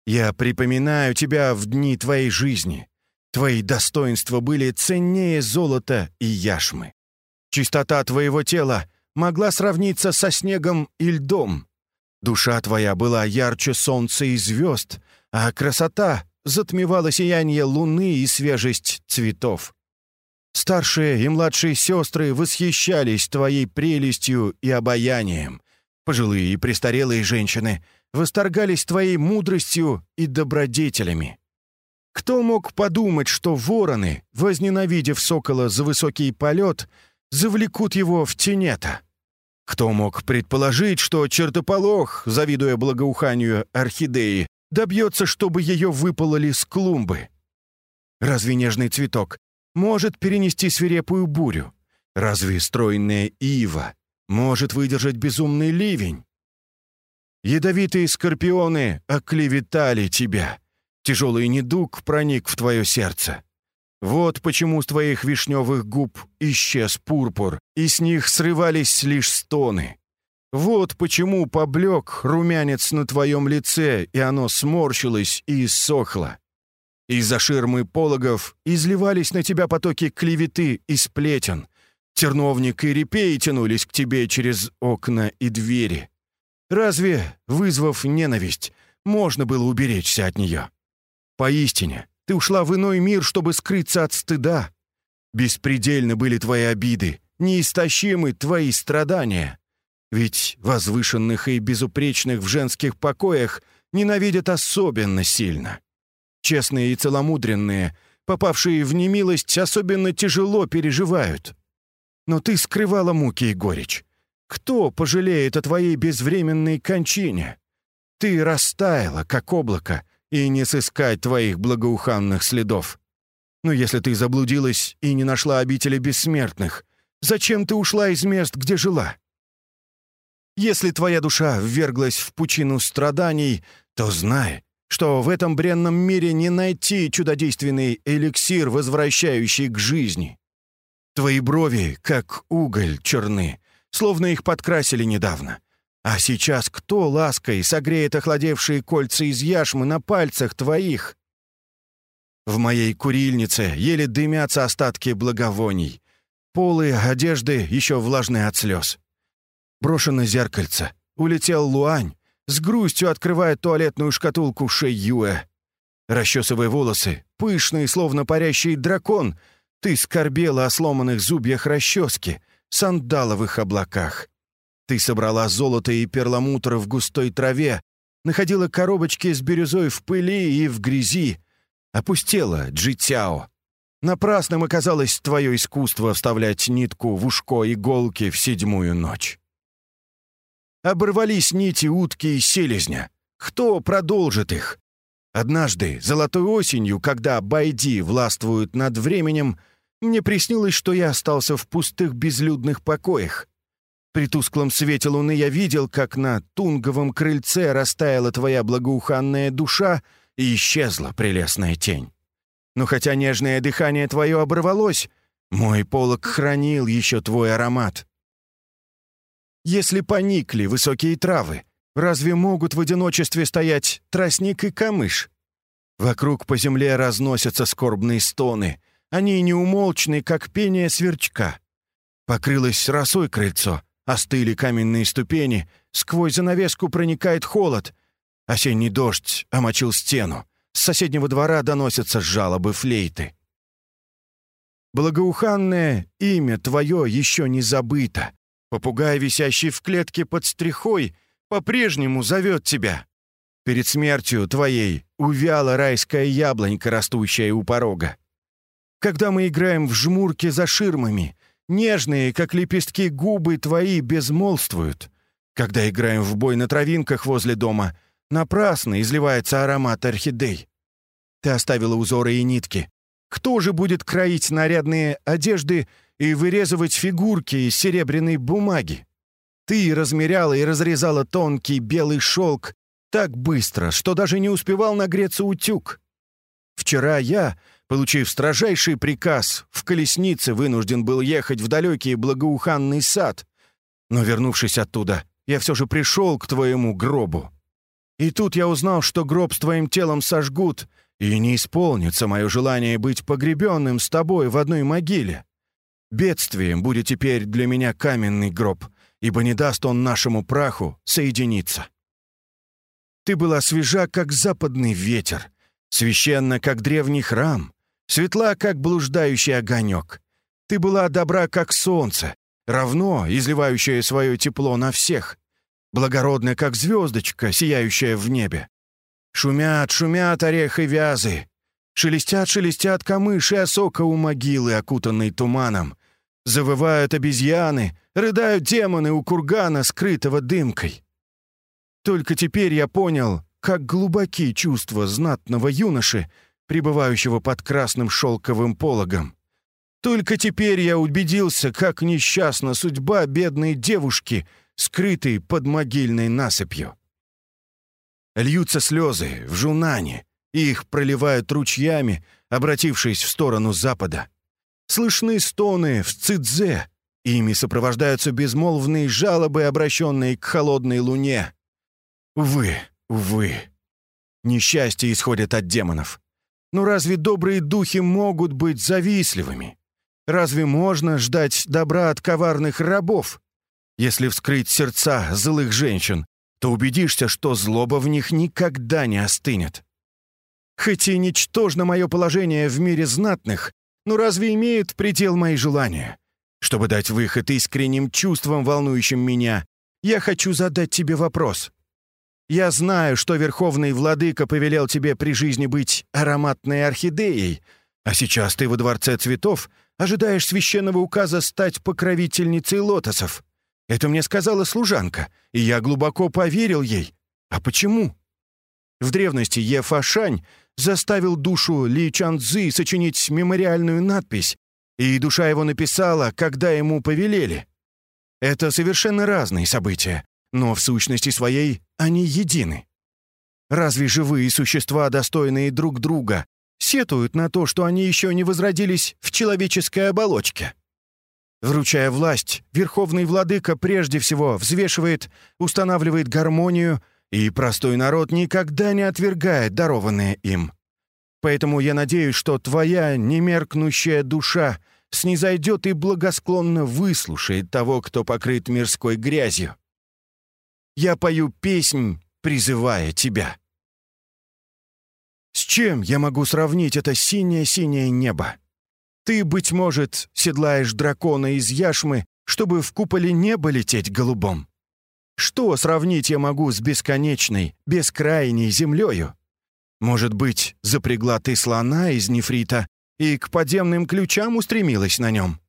Я припоминаю тебя в дни твоей жизни. Твои достоинства были ценнее золота и яшмы. Чистота твоего тела могла сравниться со снегом и льдом. Душа твоя была ярче солнца и звезд, а красота затмевала сияние луны и свежесть цветов. Старшие и младшие сестры восхищались твоей прелестью и обаянием. Пожилые и престарелые женщины восторгались твоей мудростью и добродетелями. Кто мог подумать, что вороны, возненавидев сокола за высокий полет, завлекут его в тенета? Кто мог предположить, что чертополох, завидуя благоуханию орхидеи, добьется, чтобы ее выпололи с клумбы? Разве нежный цветок может перенести свирепую бурю? Разве стройная ива может выдержать безумный ливень? Ядовитые скорпионы оклеветали тебя. Тяжелый недуг проник в твое сердце. Вот почему с твоих вишневых губ исчез пурпур, и с них срывались лишь стоны. Вот почему поблек румянец на твоем лице, и оно сморщилось и иссохло. Из-за ширмы пологов изливались на тебя потоки клеветы и сплетен. Терновник и репей тянулись к тебе через окна и двери. Разве, вызвав ненависть, можно было уберечься от нее? Поистине, ты ушла в иной мир, чтобы скрыться от стыда. Беспредельны были твои обиды, неистощимы твои страдания. Ведь возвышенных и безупречных в женских покоях ненавидят особенно сильно. Честные и целомудренные, попавшие в немилость, особенно тяжело переживают. Но ты скрывала муки и горечь. Кто пожалеет о твоей безвременной кончине? Ты растаяла, как облако, и не сыскать твоих благоуханных следов. Но если ты заблудилась и не нашла обители бессмертных, зачем ты ушла из мест, где жила? Если твоя душа вверглась в пучину страданий, то знай, что в этом бренном мире не найти чудодейственный эликсир, возвращающий к жизни. Твои брови, как уголь, черны, словно их подкрасили недавно. А сейчас кто лаской согреет охладевшие кольца из яшмы на пальцах твоих? В моей курильнице еле дымятся остатки благовоний. Полы одежды еще влажные от слез. Брошено зеркальце. Улетел Луань, с грустью открывая туалетную шкатулку Шэйюэ. Расчесывая волосы, пышный, словно парящий дракон, ты скорбела о сломанных зубьях расчески, сандаловых облаках. Ты собрала золото и перламутр в густой траве, находила коробочки с бирюзой в пыли и в грязи, опустела Джитяо. Напрасным оказалось твое искусство вставлять нитку в ушко иголки в седьмую ночь. Оборвались нити утки и селезня. Кто продолжит их? Однажды, золотой осенью, когда Байди властвуют над временем, мне приснилось, что я остался в пустых безлюдных покоях. При тусклом свете луны я видел, как на тунговом крыльце растаяла твоя благоуханная душа и исчезла прелестная тень. Но хотя нежное дыхание твое оборвалось, мой полог хранил еще твой аромат. Если поникли высокие травы, разве могут в одиночестве стоять тростник и камыш? Вокруг по земле разносятся скорбные стоны, они неумолчны, как пение сверчка. Покрылось росой крыльцо, Остыли каменные ступени, сквозь занавеску проникает холод. Осенний дождь омочил стену. С соседнего двора доносятся жалобы флейты. Благоуханное имя твое еще не забыто. Попугай, висящий в клетке под стрихой, по-прежнему зовет тебя. Перед смертью твоей увяла райская яблонька, растущая у порога. Когда мы играем в жмурки за ширмами, Нежные, как лепестки, губы твои безмолвствуют. Когда играем в бой на травинках возле дома, напрасно изливается аромат орхидей. Ты оставила узоры и нитки. Кто же будет кроить нарядные одежды и вырезывать фигурки из серебряной бумаги? Ты размеряла и разрезала тонкий белый шелк так быстро, что даже не успевал нагреться утюг. Вчера я, Получив строжайший приказ, в колеснице вынужден был ехать в далекий благоуханный сад. Но, вернувшись оттуда, я все же пришел к твоему гробу. И тут я узнал, что гроб с твоим телом сожгут, и не исполнится мое желание быть погребенным с тобой в одной могиле. Бедствием будет теперь для меня каменный гроб, ибо не даст он нашему праху соединиться. Ты была свежа, как западный ветер, священна, как древний храм, светла, как блуждающий огонек. Ты была добра, как солнце, равно изливающее свое тепло на всех, благородная, как звездочка, сияющая в небе. Шумят, шумят орех и вязы, шелестят, шелестят камыши осока у могилы, окутанной туманом. Завывают обезьяны, рыдают демоны у кургана, скрытого дымкой. Только теперь я понял, как глубоки чувства знатного юноши, пребывающего под красным шелковым пологом. Только теперь я убедился, как несчастна судьба бедной девушки, скрытой под могильной насыпью. Льются слезы в жунане, их проливают ручьями, обратившись в сторону запада. Слышны стоны в цидзе, ими сопровождаются безмолвные жалобы, обращенные к холодной луне. Увы, увы. Несчастье исходит от демонов. Но разве добрые духи могут быть завистливыми? Разве можно ждать добра от коварных рабов? Если вскрыть сердца злых женщин, то убедишься, что злоба в них никогда не остынет. Хоть и ничтожно мое положение в мире знатных, но разве имеет предел мои желания? Чтобы дать выход искренним чувствам, волнующим меня, я хочу задать тебе вопрос. Я знаю, что Верховный Владыка повелел тебе при жизни быть ароматной орхидеей, а сейчас ты во Дворце Цветов ожидаешь священного указа стать покровительницей лотосов. Это мне сказала служанка, и я глубоко поверил ей. А почему? В древности Ефашань заставил душу Ли Чанцзы сочинить мемориальную надпись, и душа его написала, когда ему повелели. Это совершенно разные события, но в сущности своей они едины. Разве живые существа, достойные друг друга, сетуют на то, что они еще не возродились в человеческой оболочке? Вручая власть, верховный владыка прежде всего взвешивает, устанавливает гармонию, и простой народ никогда не отвергает дарованное им. Поэтому я надеюсь, что твоя немеркнущая душа снизойдет и благосклонно выслушает того, кто покрыт мирской грязью. Я пою песнь, призывая тебя. С чем я могу сравнить это синее-синее небо? Ты, быть может, седлаешь дракона из яшмы, чтобы в куполе неба лететь голубом. Что сравнить я могу с бесконечной, бескрайней землею? Может быть, запрягла ты слона из нефрита, и к подземным ключам устремилась на нем.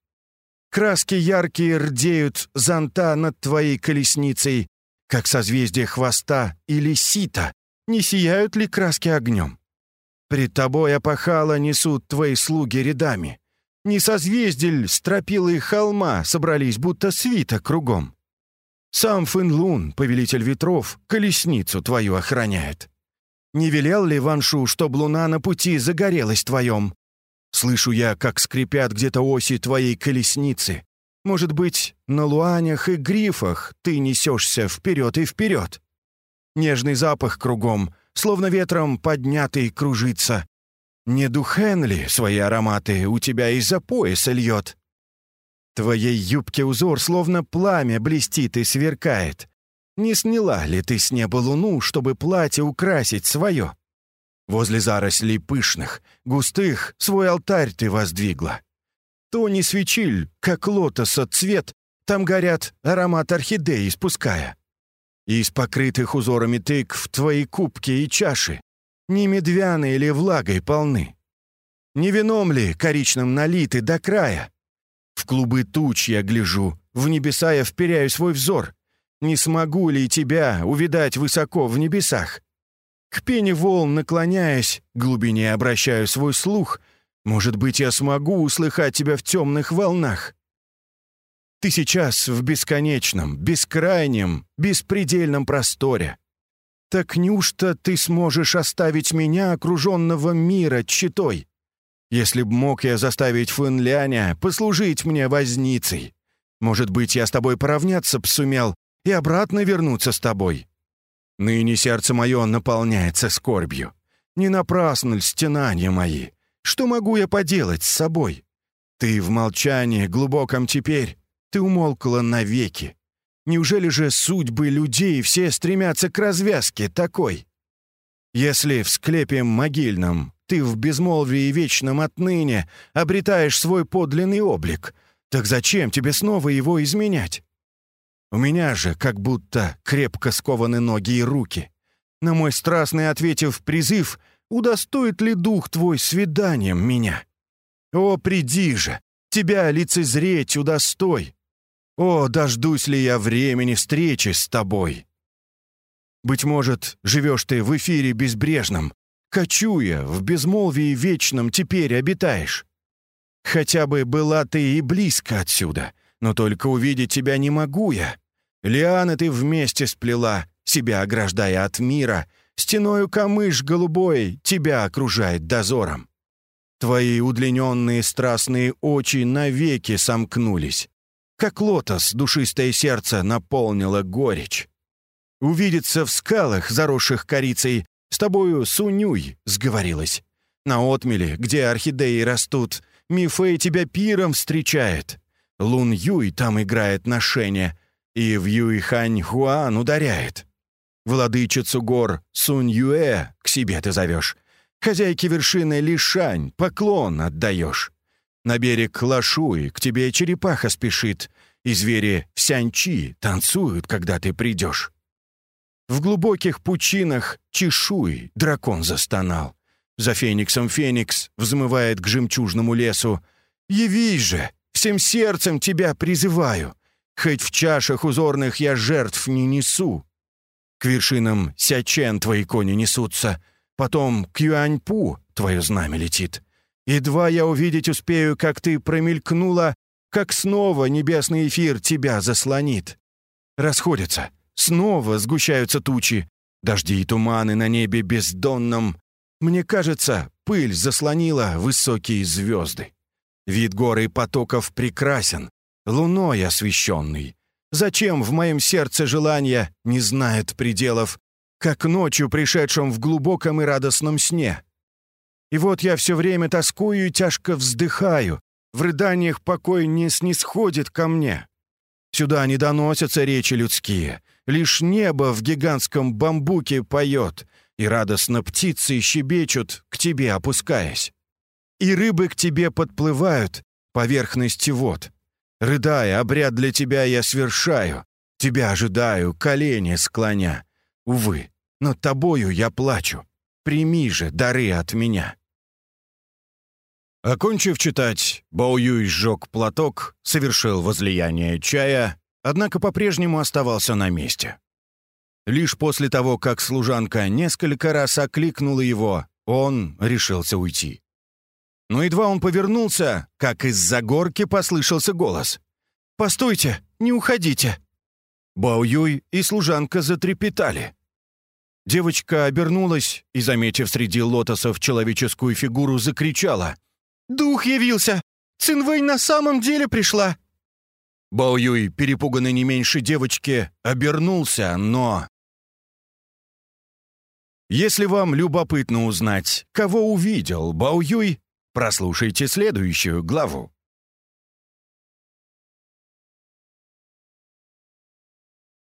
Краски яркие рдеют зонта над твоей колесницей, как созвездие хвоста или сита. Не сияют ли краски огнем? Пред тобой опахало несут твои слуги рядами. Не созвездиль стропилы холма собрались, будто свита кругом. Сам Фэнлун, повелитель ветров, колесницу твою охраняет. Не велел ли Ваншу, чтоб луна на пути загорелась твоем? Слышу я, как скрипят где-то оси твоей колесницы. Может быть, на луанях и грифах ты несешься вперед и вперед. Нежный запах кругом, словно ветром поднятый, кружится. Не духен ли свои ароматы у тебя из-за пояса льет? Твоей юбке узор словно пламя блестит и сверкает. Не сняла ли ты с неба луну, чтобы платье украсить свое? Возле зарослей пышных, густых, свой алтарь ты воздвигла. То не свечиль, как лотоса цвет, там горят аромат орхидеи спуская. Из покрытых узорами тыкв твои кубки и чаши, не медвяны или влагой полны. Не вином ли коричным налиты до края? В клубы туч я гляжу, в небеса я вперяю свой взор. Не смогу ли тебя увидать высоко в небесах? К пене волн наклоняясь, глубине обращаю свой слух. Может быть, я смогу услыхать тебя в темных волнах. Ты сейчас в бесконечном, бескрайнем, беспредельном просторе. Так неужто ты сможешь оставить меня, окруженного мира, читой? Если б мог я заставить Фэнляня послужить мне возницей, может быть, я с тобой поравняться б сумел и обратно вернуться с тобой. Ныне сердце мое наполняется скорбью. Не напрасно ль стенания мои. Что могу я поделать с собой? Ты в молчании глубоком теперь, ты умолкла навеки. Неужели же судьбы людей все стремятся к развязке такой? Если в склепе могильном ты в безмолвии вечном отныне обретаешь свой подлинный облик, так зачем тебе снова его изменять? У меня же как будто крепко скованы ноги и руки. На мой страстный ответив призыв, удостоит ли дух твой свиданием меня? О, приди же, тебя лицезреть удостой. О, дождусь ли я времени встречи с тобой? Быть может, живешь ты в эфире безбрежном, кочуя, в безмолвии вечном теперь обитаешь. Хотя бы была ты и близко отсюда, но только увидеть тебя не могу я. Лианы ты вместе сплела, себя ограждая от мира, стеною камыш голубой тебя окружает дозором. Твои удлиненные страстные очи навеки сомкнулись. Как лотос душистое сердце наполнило горечь. Увидеться в скалах, заросших корицей, с тобою Сунюй сговорилась. На отмеле, где орхидеи растут, Мифей тебя пиром встречает. Лун Юй там играет на шене, и в Юйхань Хуан ударяет. Владычицу гор Сунь Юэ к себе ты зовешь. Хозяйке вершины Лишань поклон отдаешь. На берег Лашуй к тебе черепаха спешит, и звери Сянчи танцуют, когда ты придешь. В глубоких пучинах чешуй дракон застонал. За фениксом феникс взмывает к жемчужному лесу. «Явись же! Всем сердцем тебя призываю! Хоть в чашах узорных я жертв не несу!» К вершинам Сячен твои кони несутся, потом к Юаньпу твое знамя летит. Едва я увидеть успею, как ты промелькнула, как снова небесный эфир тебя заслонит. Расходятся, снова сгущаются тучи, дожди и туманы на небе бездонном, мне кажется, пыль заслонила высокие звезды. Вид горы потоков прекрасен, луной освещенный. Зачем в моем сердце желания не знает пределов, как ночью, пришедшем в глубоком и радостном сне? И вот я все время тоскую и тяжко вздыхаю, в рыданиях покой не снисходит ко мне. Сюда не доносятся речи людские, лишь небо в гигантском бамбуке поет, и радостно птицы щебечут, к тебе опускаясь. И рыбы к тебе подплывают, поверхности вод. Рыдая, обряд для тебя я свершаю, тебя ожидаю, колени склоня. Увы, над тобою я плачу, прими же дары от меня. Окончив читать, Бао Юй сжег платок, совершил возлияние чая, однако по-прежнему оставался на месте. Лишь после того, как служанка несколько раз окликнула его, он решился уйти. Но едва он повернулся, как из-за горки послышался голос. «Постойте, не уходите!» Бао Юй и служанка затрепетали. Девочка обернулась и, заметив среди лотосов человеческую фигуру, закричала. «Дух явился! Цинвэй на самом деле пришла!» Бао Юй, перепуганный не меньше девочки, обернулся, но... Если вам любопытно узнать, кого увидел Бао Юй, прослушайте следующую главу.